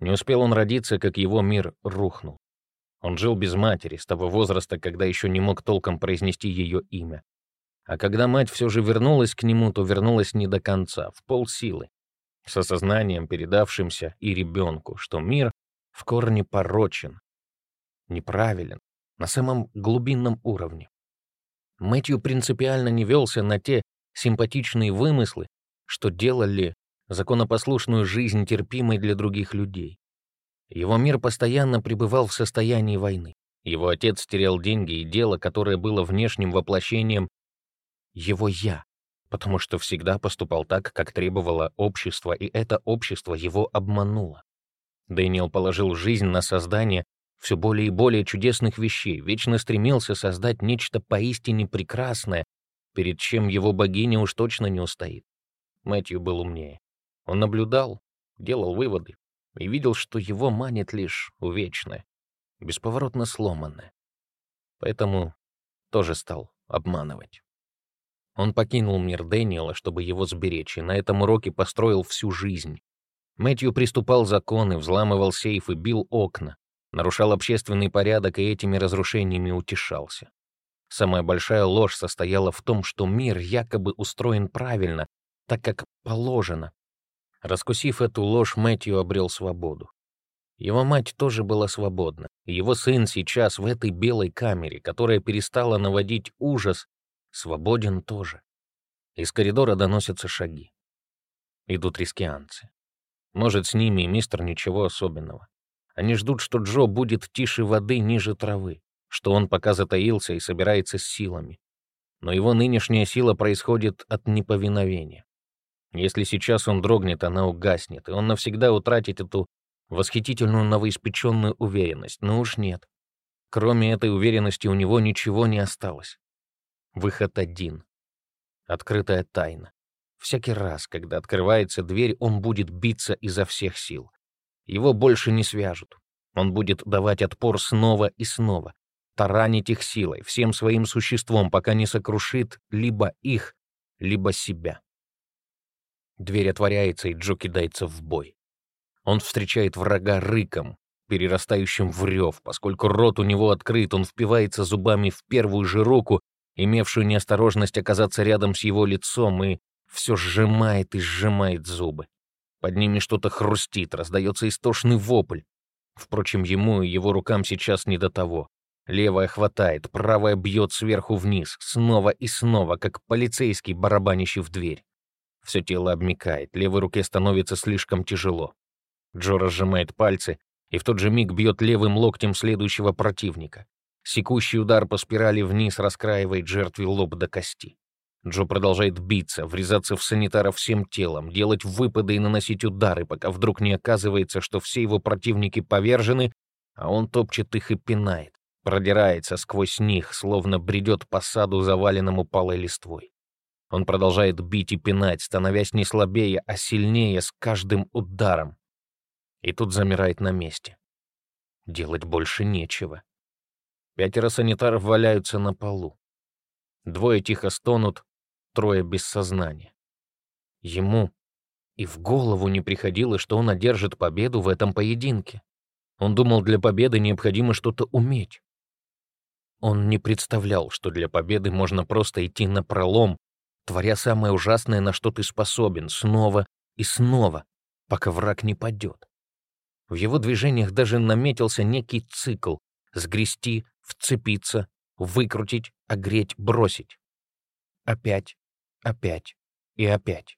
Не успел он родиться, как его мир рухнул. Он жил без матери, с того возраста, когда еще не мог толком произнести ее имя. А когда мать все же вернулась к нему, то вернулась не до конца, в полсилы, с осознанием, передавшимся и ребенку, что мир в корне порочен, неправилен, на самом глубинном уровне. Мэтью принципиально не велся на те симпатичные вымыслы, что делали законопослушную жизнь терпимой для других людей. Его мир постоянно пребывал в состоянии войны. Его отец терял деньги и дело, которое было внешним воплощением его «я», потому что всегда поступал так, как требовало общество, и это общество его обмануло. Дэниел положил жизнь на создание все более и более чудесных вещей, вечно стремился создать нечто поистине прекрасное, перед чем его богиня уж точно не устоит. Мэтью был умнее. Он наблюдал, делал выводы и видел, что его манит лишь увечное, бесповоротно сломанное. Поэтому тоже стал обманывать. Он покинул мир Дэниела, чтобы его сберечь, и на этом уроке построил всю жизнь. Мэтью приступал законы, взламывал сейфы, бил окна, нарушал общественный порядок и этими разрушениями утешался. Самая большая ложь состояла в том, что мир якобы устроен правильно, так как положено. Раскусив эту ложь, Мэтью обрел свободу. Его мать тоже была свободна, и его сын сейчас в этой белой камере, которая перестала наводить ужас Свободен тоже. Из коридора доносятся шаги. Идут рискианцы. Может, с ними и мистер ничего особенного. Они ждут, что Джо будет тише воды ниже травы, что он пока затаился и собирается с силами. Но его нынешняя сила происходит от неповиновения. Если сейчас он дрогнет, она угаснет, и он навсегда утратит эту восхитительную новоиспеченную уверенность. Но уж нет. Кроме этой уверенности у него ничего не осталось. Выход один. Открытая тайна. Всякий раз, когда открывается дверь, он будет биться изо всех сил. Его больше не свяжут. Он будет давать отпор снова и снова, таранить их силой, всем своим существом, пока не сокрушит либо их, либо себя. Дверь отворяется, и Джо кидается в бой. Он встречает врага рыком, перерастающим в рев. Поскольку рот у него открыт, он впивается зубами в первую же руку, имевшую неосторожность оказаться рядом с его лицом, и все сжимает и сжимает зубы. Под ними что-то хрустит, раздается истошный вопль. Впрочем, ему и его рукам сейчас не до того. Левая хватает, правая бьет сверху вниз, снова и снова, как полицейский, барабанящий в дверь. Все тело обмикает, левой руке становится слишком тяжело. Джо разжимает пальцы, и в тот же миг бьет левым локтем следующего противника. Секущий удар по спирали вниз раскраивает жертве лоб до кости. Джо продолжает биться, врезаться в санитара всем телом, делать выпады и наносить удары, пока вдруг не оказывается, что все его противники повержены, а он топчет их и пинает, продирается сквозь них, словно бредет по саду, заваленному палой листвой. Он продолжает бить и пинать, становясь не слабее, а сильнее с каждым ударом и тут замирает на месте. Делать больше нечего. Пятеро санитаров валяются на полу. Двое тихо стонут, трое без сознания. Ему и в голову не приходило, что он одержит победу в этом поединке. Он думал, для победы необходимо что-то уметь. Он не представлял, что для победы можно просто идти на пролом, творя самое ужасное, на что ты способен, снова и снова, пока враг не падет. В его движениях даже наметился некий цикл — сгрести, вцепиться, выкрутить, огреть, бросить. Опять, опять и опять.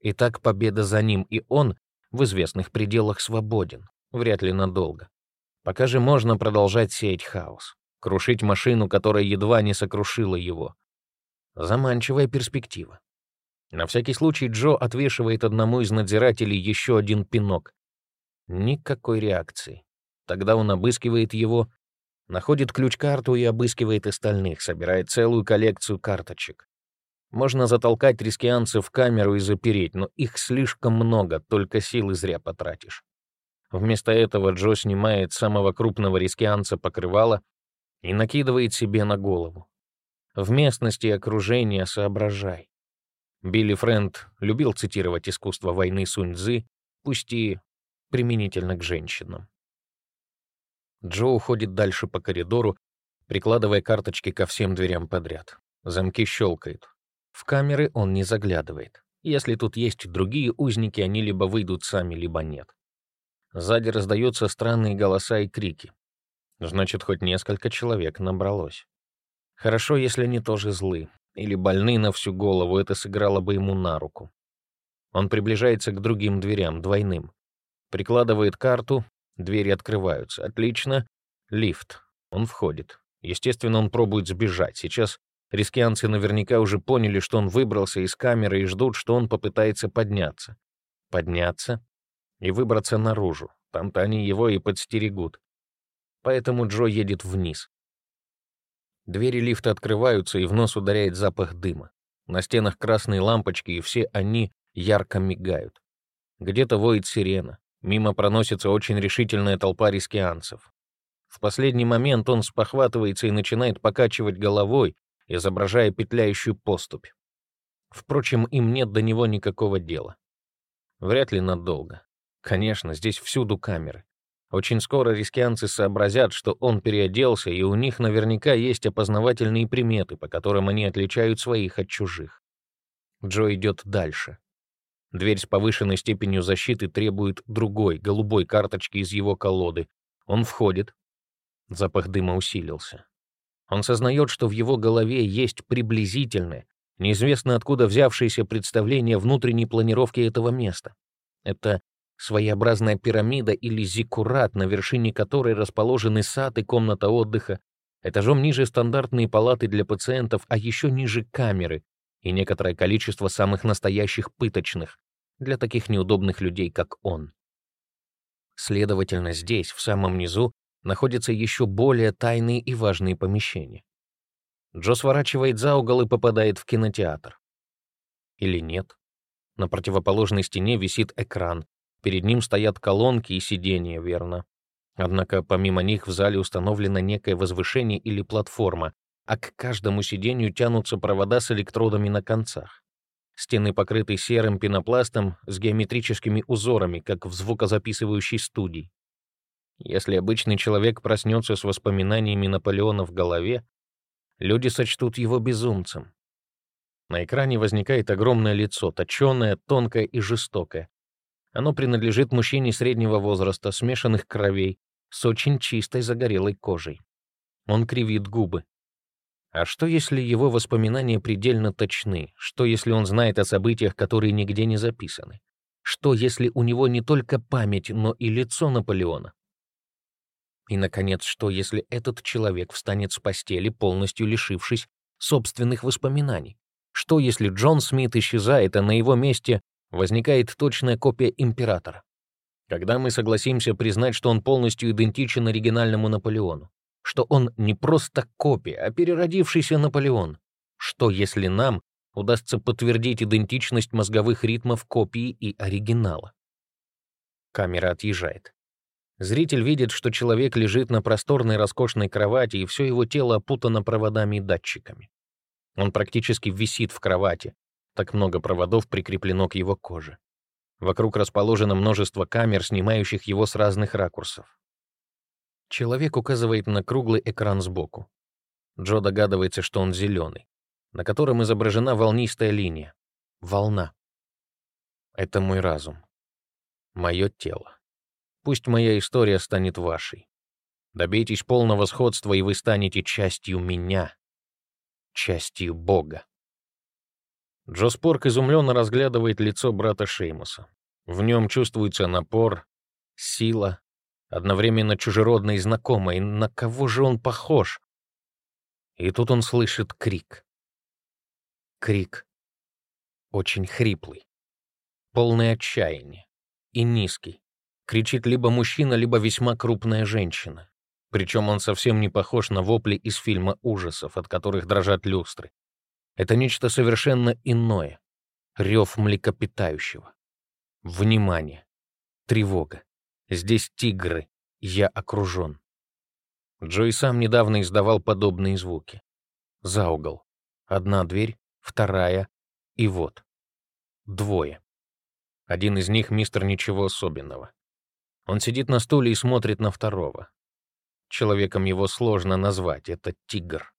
И так победа за ним, и он в известных пределах свободен, вряд ли надолго. Пока же можно продолжать сеять хаос, крушить машину, которая едва не сокрушила его. Заманчивая перспектива. На всякий случай Джо отвешивает одному из надзирателей еще один пинок, Никакой реакции. Тогда он обыскивает его, находит ключ-карту и обыскивает остальных, собирает целую коллекцию карточек. Можно затолкать рискианцев в камеру и запереть, но их слишком много, только силы зря потратишь. Вместо этого Джо снимает самого крупного рискианца покрывала и накидывает себе на голову. В местности окружения соображай. Билли Френд любил цитировать искусство войны Сунь-Цзы, пусть и применительно к женщинам. Джо уходит дальше по коридору, прикладывая карточки ко всем дверям подряд. Замки щелкают. В камеры он не заглядывает. Если тут есть другие узники, они либо выйдут сами, либо нет. Сзади раздаются странные голоса и крики. Значит, хоть несколько человек набралось. Хорошо, если они тоже злы. Или больны на всю голову, это сыграло бы ему на руку. Он приближается к другим дверям, двойным. Прикладывает карту, двери открываются. Отлично. Лифт. Он входит. Естественно, он пробует сбежать. Сейчас рискианцы наверняка уже поняли, что он выбрался из камеры и ждут, что он попытается подняться. Подняться и выбраться наружу. Там-то они его и подстерегут. Поэтому Джо едет вниз. Двери лифта открываются, и в нос ударяет запах дыма. На стенах красные лампочки, и все они ярко мигают. Где-то воет сирена. Мимо проносится очень решительная толпа рискианцев. В последний момент он спохватывается и начинает покачивать головой, изображая петляющую поступь. Впрочем, им нет до него никакого дела. Вряд ли надолго. Конечно, здесь всюду камеры. Очень скоро рискианцы сообразят, что он переоделся, и у них наверняка есть опознавательные приметы, по которым они отличают своих от чужих. Джо идет дальше. Дверь с повышенной степенью защиты требует другой, голубой карточки из его колоды. Он входит. Запах дыма усилился. Он сознает, что в его голове есть приблизительное, неизвестно откуда взявшееся представление внутренней планировки этого места. Это своеобразная пирамида или зиккурат, на вершине которой расположены сад и комната отдыха, этажом ниже стандартные палаты для пациентов, а еще ниже камеры, и некоторое количество самых настоящих пыточных для таких неудобных людей, как он. Следовательно, здесь, в самом низу, находятся еще более тайные и важные помещения. Джо сворачивает за угол и попадает в кинотеатр. Или нет? На противоположной стене висит экран. Перед ним стоят колонки и сиденья, верно. Однако помимо них в зале установлено некое возвышение или платформа, а к каждому сиденью тянутся провода с электродами на концах. Стены покрыты серым пенопластом с геометрическими узорами, как в звукозаписывающей студии. Если обычный человек проснется с воспоминаниями Наполеона в голове, люди сочтут его безумцем. На экране возникает огромное лицо, точёное, тонкое и жестокое. Оно принадлежит мужчине среднего возраста, смешанных кровей, с очень чистой загорелой кожей. Он кривит губы. А что, если его воспоминания предельно точны? Что, если он знает о событиях, которые нигде не записаны? Что, если у него не только память, но и лицо Наполеона? И, наконец, что, если этот человек встанет с постели, полностью лишившись собственных воспоминаний? Что, если Джон Смит исчезает, а на его месте возникает точная копия императора? Когда мы согласимся признать, что он полностью идентичен оригинальному Наполеону? что он не просто копия, а переродившийся Наполеон. Что, если нам удастся подтвердить идентичность мозговых ритмов копии и оригинала? Камера отъезжает. Зритель видит, что человек лежит на просторной роскошной кровати, и все его тело опутано проводами и датчиками. Он практически висит в кровати. Так много проводов прикреплено к его коже. Вокруг расположено множество камер, снимающих его с разных ракурсов. Человек указывает на круглый экран сбоку. Джо догадывается, что он зеленый, на котором изображена волнистая линия. Волна. Это мой разум. Мое тело. Пусть моя история станет вашей. Добейтесь полного сходства, и вы станете частью меня, частью Бога. Джо Спорк изумленно разглядывает лицо брата Шеймуса. В нем чувствуется напор, сила, одновременно чужеродно и знакомо, и на кого же он похож? И тут он слышит крик. Крик. Очень хриплый, полный отчаяния и низкий. Кричит либо мужчина, либо весьма крупная женщина. Причем он совсем не похож на вопли из фильма ужасов, от которых дрожат люстры. Это нечто совершенно иное. Рев млекопитающего. Внимание. Тревога. Здесь тигры. Я окружен. Джой сам недавно издавал подобные звуки. За угол. Одна дверь, вторая, и вот. Двое. Один из них — мистер Ничего Особенного. Он сидит на стуле и смотрит на второго. Человеком его сложно назвать, это тигр.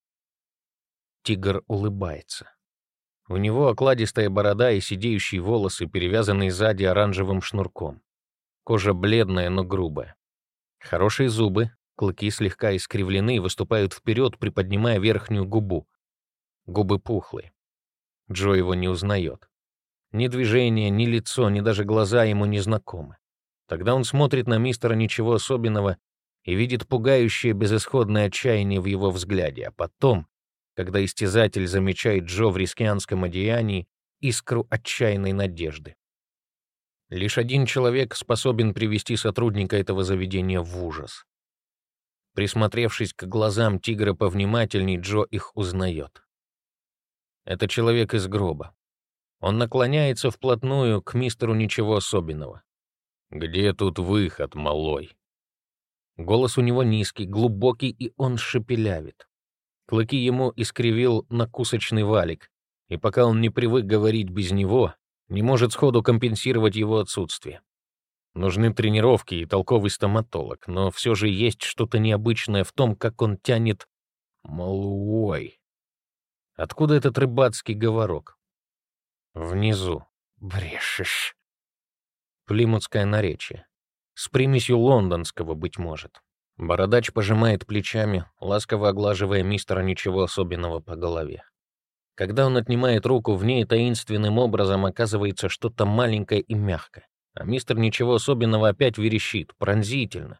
Тигр улыбается. У него окладистая борода и сидеющие волосы, перевязанные сзади оранжевым шнурком. Кожа бледная, но грубая. Хорошие зубы, клыки слегка искривлены и выступают вперед, приподнимая верхнюю губу. Губы пухлые. Джо его не узнает. Ни движение, ни лицо, ни даже глаза ему не знакомы. Тогда он смотрит на мистера ничего особенного и видит пугающее безысходное отчаяние в его взгляде, а потом, когда истязатель замечает Джо в рискианском одеянии, искру отчаянной надежды. Лишь один человек способен привести сотрудника этого заведения в ужас. Присмотревшись к глазам тигра повнимательней, Джо их узнает. Это человек из гроба. Он наклоняется вплотную к мистеру ничего особенного. «Где тут выход, малой?» Голос у него низкий, глубокий, и он шепелявит. Клыки ему искривил накусочный валик, и пока он не привык говорить без него, не может сходу компенсировать его отсутствие. Нужны тренировки и толковый стоматолог, но все же есть что-то необычное в том, как он тянет «малуой». Откуда этот рыбацкий говорок? Внизу. Брешешь. Плимутское наречие. С примесью лондонского, быть может. Бородач пожимает плечами, ласково оглаживая мистера ничего особенного по голове. Когда он отнимает руку, в ней таинственным образом оказывается что-то маленькое и мягкое. А мистер ничего особенного опять верещит, пронзительно.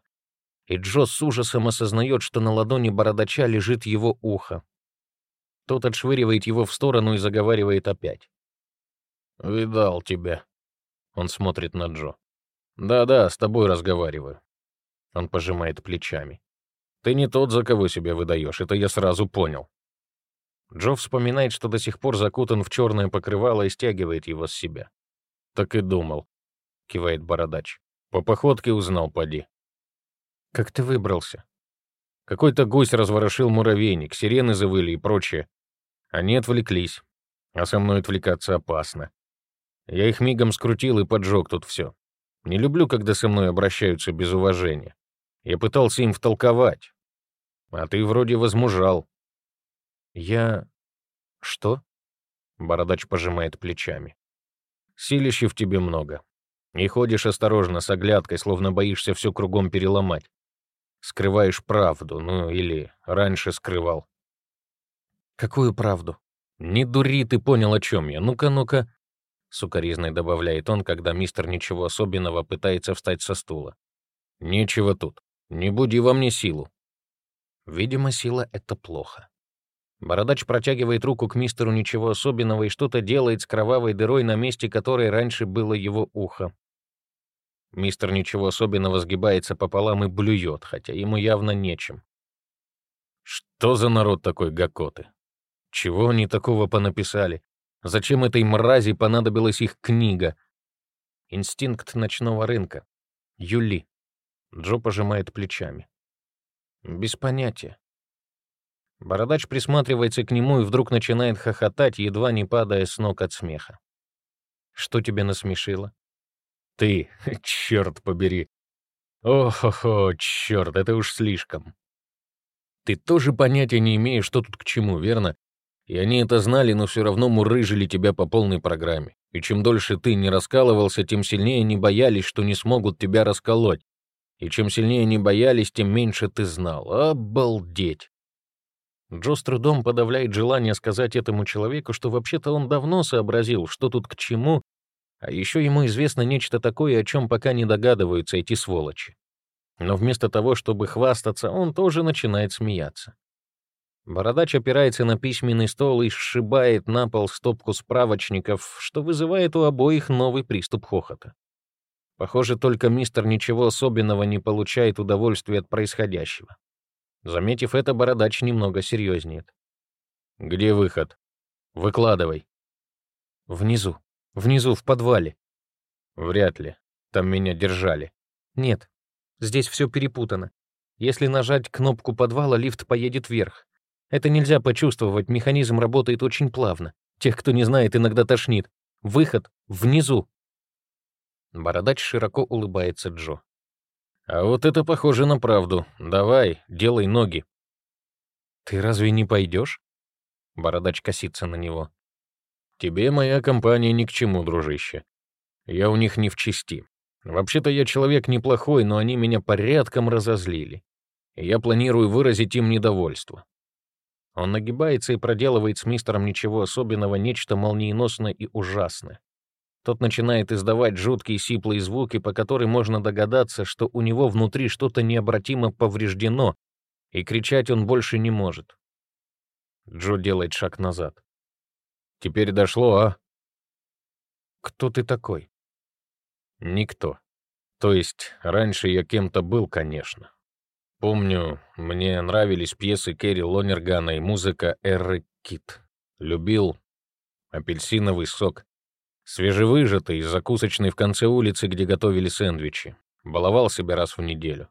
И Джо с ужасом осознает, что на ладони бородача лежит его ухо. Тот отшвыривает его в сторону и заговаривает опять. «Видал тебя». Он смотрит на Джо. «Да-да, с тобой разговариваю». Он пожимает плечами. Ты не тот, за кого себя выдаешь, это я сразу понял. Джо вспоминает, что до сих пор закутан в черное покрывало и стягивает его с себя. «Так и думал», — кивает бородач. «По походке узнал, поди». «Как ты выбрался?» Какой-то гусь разворошил муравейник, сирены завыли и прочее. Они отвлеклись, а со мной отвлекаться опасно. Я их мигом скрутил и поджег тут все. Не люблю, когда со мной обращаются без уважения. Я пытался им втолковать. А ты вроде возмужал. Я... Что? Бородач пожимает плечами. Силища в тебе много. И ходишь осторожно, с оглядкой, словно боишься все кругом переломать. Скрываешь правду, ну или раньше скрывал. Какую правду? Не дури, ты понял, о чем я. Ну-ка, ну-ка. Сукаризной добавляет он, когда мистер ничего особенного пытается встать со стула. Нечего тут. Не буди во мне силу. Видимо, сила — это плохо. Бородач протягивает руку к мистеру ничего особенного и что-то делает с кровавой дырой на месте, которой раньше было его ухо. Мистер ничего особенного сгибается пополам и блюет, хотя ему явно нечем. Что за народ такой гакоты? Чего они такого понаписали? Зачем этой мрази понадобилась их книга? Инстинкт ночного рынка. Юли. Джо пожимает плечами. Без понятия. Бородач присматривается к нему и вдруг начинает хохотать, едва не падая с ног от смеха. Что тебе насмешило? Ты, черт побери. Ох-хо-хо, черт, это уж слишком. Ты тоже понятия не имеешь, что тут к чему, верно? И они это знали, но все равно мурыжили тебя по полной программе. И чем дольше ты не раскалывался, тем сильнее не боялись, что не смогут тебя расколоть. И чем сильнее не боялись, тем меньше ты знал. Обалдеть! Джо с трудом подавляет желание сказать этому человеку, что вообще-то он давно сообразил, что тут к чему, а еще ему известно нечто такое, о чем пока не догадываются эти сволочи. Но вместо того, чтобы хвастаться, он тоже начинает смеяться. Бородач опирается на письменный стол и сшибает на пол стопку справочников, что вызывает у обоих новый приступ хохота. Похоже, только мистер ничего особенного не получает удовольствия от происходящего. Заметив это, Бородач немного серьезнеет. «Где выход? Выкладывай». «Внизу», Внизу, в подвале. Вряд ли. Там меня держали. Нет. Здесь все перепутано. Если нажать кнопку подвала, лифт поедет вверх. Это нельзя почувствовать, механизм работает очень плавно. Тех, кто не знает, иногда тошнит. Выход внизу. Бородач широко улыбается Джо. А вот это похоже на правду. Давай, делай ноги. Ты разве не пойдешь? Бородач косится на него. Тебе моя компания ни к чему, дружище. Я у них не в чести. Вообще-то я человек неплохой, но они меня порядком разозлили. Я планирую выразить им недовольство. Он нагибается и проделывает с мистером ничего особенного, нечто молниеносное и ужасное. Тот начинает издавать жуткие сиплые звуки, по которым можно догадаться, что у него внутри что-то необратимо повреждено, и кричать он больше не может. Джо делает шаг назад. Теперь дошло, а? Кто ты такой? Никто. То есть, раньше я кем-то был, конечно. Помню, мне нравились пьесы Керри Лонергана и музыка Эрры Кит. Любил апельсиновый сок. Свежевыжатый, закусочный в конце улицы, где готовили сэндвичи. Баловал себя раз в неделю.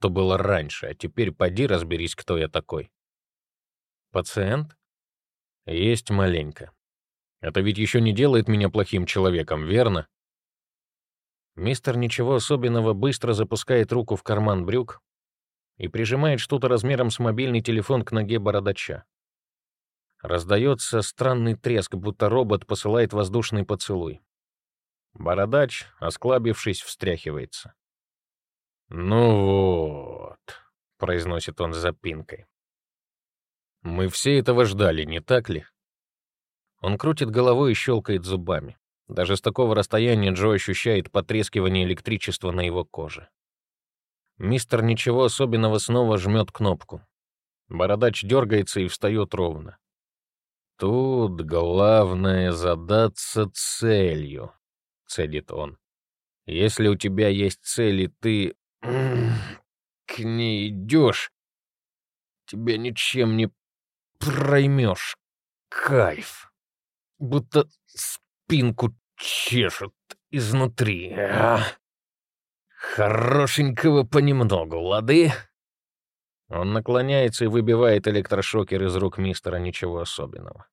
То было раньше, а теперь поди разберись, кто я такой. Пациент? Есть маленько. Это ведь еще не делает меня плохим человеком, верно? Мистер ничего особенного быстро запускает руку в карман брюк и прижимает что-то размером с мобильный телефон к ноге бородача. Раздается странный треск, будто робот посылает воздушный поцелуй. Бородач, осклабившись, встряхивается. «Ну вот», — произносит он с запинкой. Мы все этого ждали, не так ли? Он крутит головой и щелкает зубами. Даже с такого расстояния Джо ощущает потрескивание электричества на его коже. Мистер ничего особенного снова жмет кнопку. Бородач дергается и встает ровно. «Тут главное задаться целью», — цедит он. «Если у тебя есть цель, и ты к ней идешь, тебя ничем не проймешь. Кайф. Будто спинку чешет изнутри. А? Хорошенького понемногу, лады?» Он наклоняется и выбивает электрошокер из рук мистера ничего особенного.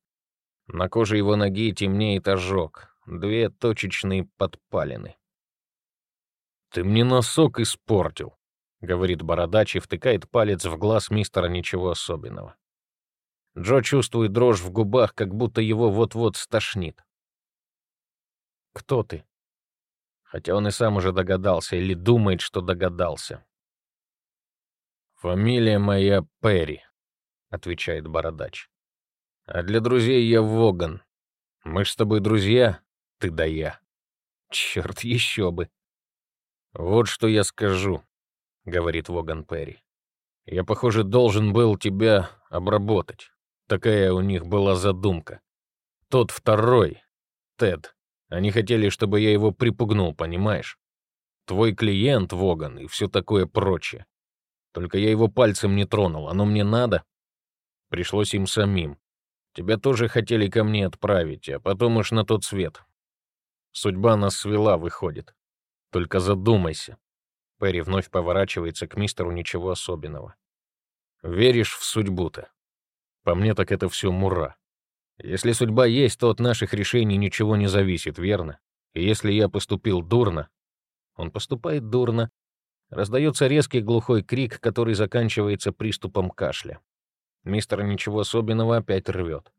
На коже его ноги темнеет ожог, две точечные подпалины. «Ты мне носок испортил», — говорит бородач и втыкает палец в глаз мистера ничего особенного. Джо чувствует дрожь в губах, как будто его вот-вот стошнит. «Кто ты?» Хотя он и сам уже догадался, или думает, что догадался. «Фамилия моя Перри», — отвечает бородач. «А для друзей я Воган. Мы ж с тобой друзья, ты да я. Черт, еще бы». «Вот что я скажу», — говорит Воган Перри. «Я, похоже, должен был тебя обработать. Такая у них была задумка. Тот второй, Тед, они хотели, чтобы я его припугнул, понимаешь? Твой клиент, Воган, и все такое прочее. Только я его пальцем не тронул. Оно мне надо. Пришлось им самим. Тебя тоже хотели ко мне отправить, а потом уж на тот свет. Судьба нас свела, выходит. Только задумайся. Перри вновь поворачивается к мистеру ничего особенного. Веришь в судьбу-то? По мне так это все мура. Если судьба есть, то от наших решений ничего не зависит, верно? И если я поступил дурно, он поступает дурно, Раздается резкий глухой крик, который заканчивается приступом кашля. Мистер ничего особенного опять рвет.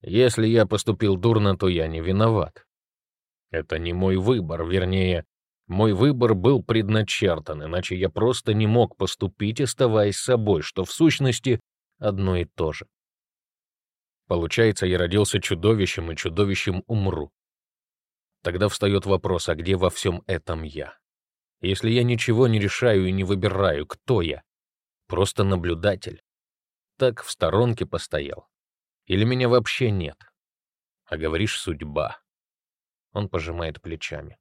Если я поступил дурно, то я не виноват. Это не мой выбор, вернее, мой выбор был предначертан, иначе я просто не мог поступить, оставаясь собой, что в сущности одно и то же. Получается, я родился чудовищем, и чудовищем умру. Тогда встает вопрос, а где во всем этом я? Если я ничего не решаю и не выбираю, кто я? Просто наблюдатель. Так в сторонке постоял. Или меня вообще нет? А говоришь, судьба. Он пожимает плечами.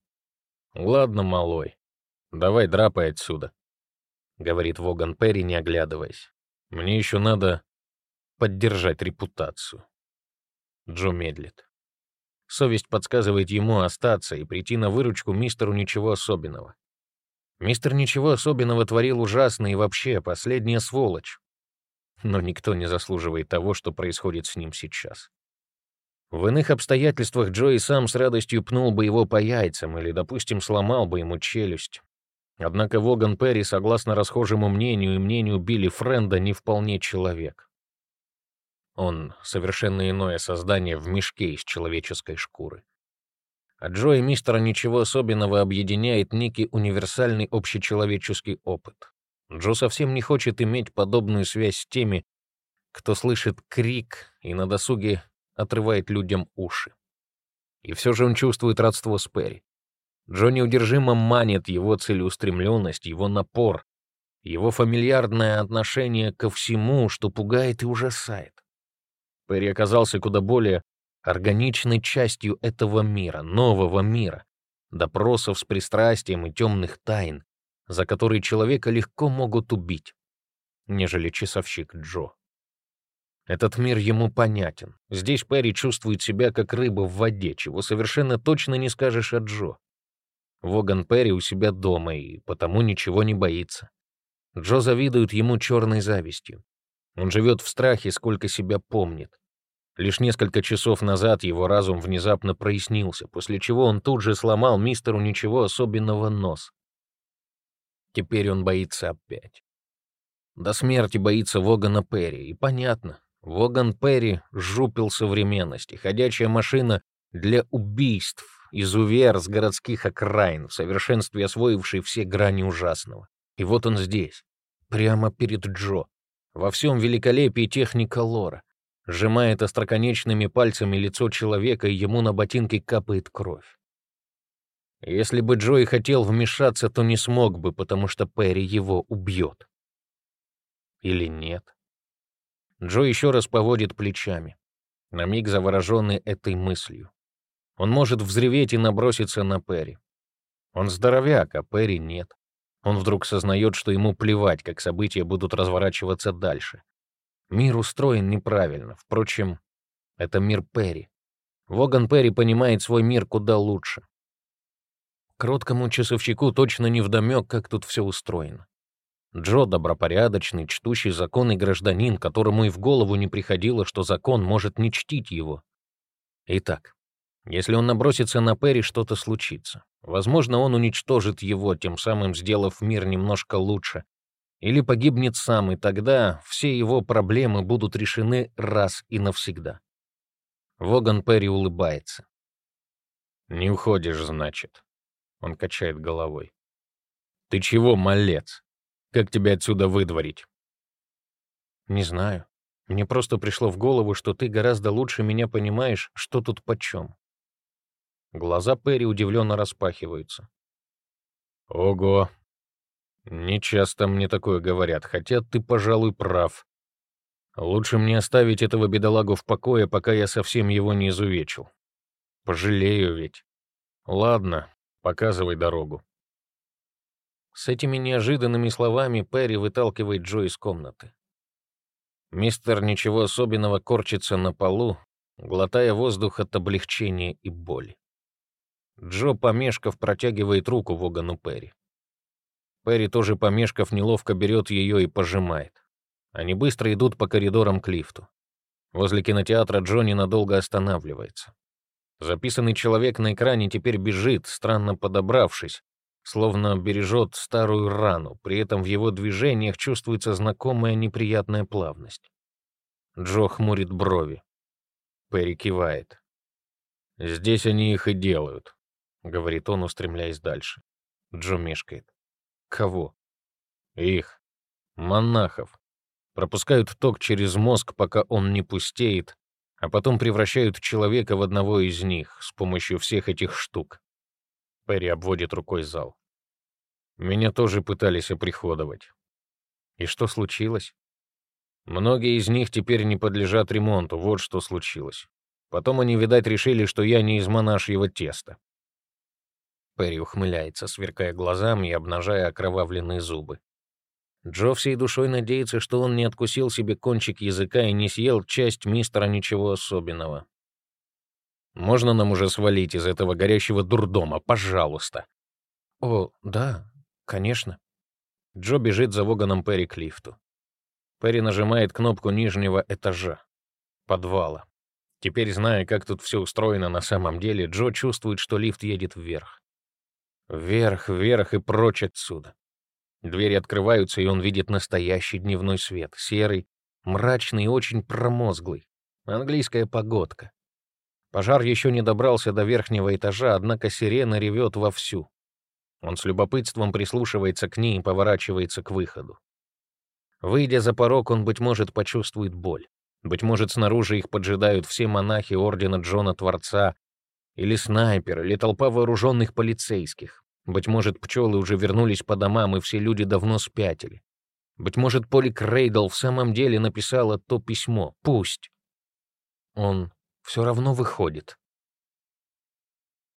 Ладно, малой, давай драпай отсюда, говорит Воган Перри, не оглядываясь. Мне еще надо поддержать репутацию. Джо медлит. Совесть подсказывает ему остаться и прийти на выручку мистеру ничего особенного. Мистер ничего особенного творил ужасно и вообще последняя сволочь. Но никто не заслуживает того, что происходит с ним сейчас. В иных обстоятельствах Джо сам с радостью пнул бы его по яйцам или, допустим, сломал бы ему челюсть. Однако Воган Перри, согласно расхожему мнению и мнению Билли Френда, не вполне человек. Он совершенно иное создание в мешке из человеческой шкуры. А Джо и мистера ничего особенного объединяет некий универсальный общечеловеческий опыт. Джо совсем не хочет иметь подобную связь с теми, кто слышит крик и на досуге отрывает людям уши. И все же он чувствует родство с Перри. Джо неудержимо манит его целеустремленность, его напор, его фамильярное отношение ко всему, что пугает и ужасает. Перри оказался куда более органичной частью этого мира, нового мира, допросов с пристрастием и темных тайн, за которые человека легко могут убить, нежели часовщик Джо. Этот мир ему понятен. Здесь Перри чувствует себя как рыба в воде, чего совершенно точно не скажешь о Джо. Воган Перри у себя дома и потому ничего не боится. Джо завидует ему черной завистью. Он живет в страхе, сколько себя помнит. Лишь несколько часов назад его разум внезапно прояснился, после чего он тут же сломал мистеру ничего особенного нос. Теперь он боится опять. До смерти боится Вогана Перри, и понятно. Воган Перри — жупил современности, ходячая машина для убийств, изувер с городских окраин, в совершенстве освоивший все грани ужасного. И вот он здесь, прямо перед Джо, во всем великолепии техника лора, сжимает остроконечными пальцами лицо человека, и ему на ботинке капает кровь. Если бы Джой хотел вмешаться, то не смог бы, потому что Перри его убьет. Или нет? Джо еще раз поводит плечами, на миг завороженный этой мыслью. Он может взреветь и наброситься на Перри. Он здоровяк, а Перри нет. Он вдруг сознает, что ему плевать, как события будут разворачиваться дальше. Мир устроен неправильно. Впрочем, это мир Перри. Воган Перри понимает свой мир куда лучше. Кроткому часовщику точно не вдомек, как тут все устроено. Джо — добропорядочный, чтущий законы гражданин, которому и в голову не приходило, что закон может не чтить его. Итак, если он набросится на Перри, что-то случится. Возможно, он уничтожит его, тем самым сделав мир немножко лучше. Или погибнет сам, и тогда все его проблемы будут решены раз и навсегда. Воган Перри улыбается. «Не уходишь, значит?» Он качает головой. «Ты чего, малец? Как тебя отсюда выдворить?» «Не знаю. Мне просто пришло в голову, что ты гораздо лучше меня понимаешь, что тут почем». Глаза Перри удивленно распахиваются. «Ого! Не часто мне такое говорят, хотя ты, пожалуй, прав. Лучше мне оставить этого бедолагу в покое, пока я совсем его не изувечил. Пожалею ведь. Ладно, показывай дорогу. С этими неожиданными словами Перри выталкивает Джо из комнаты. Мистер ничего особенного корчится на полу, глотая воздух от облегчения и боли. Джо, помешков, протягивает руку Вогану Перри. Перри тоже помешков неловко берет ее и пожимает. Они быстро идут по коридорам к лифту. Возле кинотеатра Джонни надолго останавливается. Записанный человек на экране теперь бежит, странно подобравшись, словно бережет старую рану, при этом в его движениях чувствуется знакомая неприятная плавность. Джо хмурит брови. Перри кивает. «Здесь они их и делают», — говорит он, устремляясь дальше. Джо мешкает. «Кого?» «Их. Монахов пропускают ток через мозг, пока он не пустеет, а потом превращают человека в одного из них с помощью всех этих штук. Перри обводит рукой зал. Меня тоже пытались оприходовать. И что случилось? Многие из них теперь не подлежат ремонту, вот что случилось. Потом они, видать, решили, что я не из монашьего теста. Перри ухмыляется, сверкая глазами и обнажая окровавленные зубы. Джо всей душой надеется, что он не откусил себе кончик языка и не съел часть мистера ничего особенного. «Можно нам уже свалить из этого горящего дурдома, пожалуйста?» «О, да, конечно». Джо бежит за Воганом Перри к лифту. Перри нажимает кнопку нижнего этажа, подвала. Теперь, зная, как тут все устроено на самом деле, Джо чувствует, что лифт едет вверх. Вверх, вверх и прочь отсюда. Двери открываются, и он видит настоящий дневной свет, серый, мрачный и очень промозглый. Английская погодка. Пожар еще не добрался до верхнего этажа, однако сирена ревет вовсю. Он с любопытством прислушивается к ней и поворачивается к выходу. Выйдя за порог, он, быть может, почувствует боль. Быть может, снаружи их поджидают все монахи Ордена Джона Творца, или снайпер, или толпа вооруженных полицейских. Быть может, пчелы уже вернулись по домам, и все люди давно спятили. Быть может, Поли Крейдл в самом деле написала то письмо. Пусть. Он все равно выходит.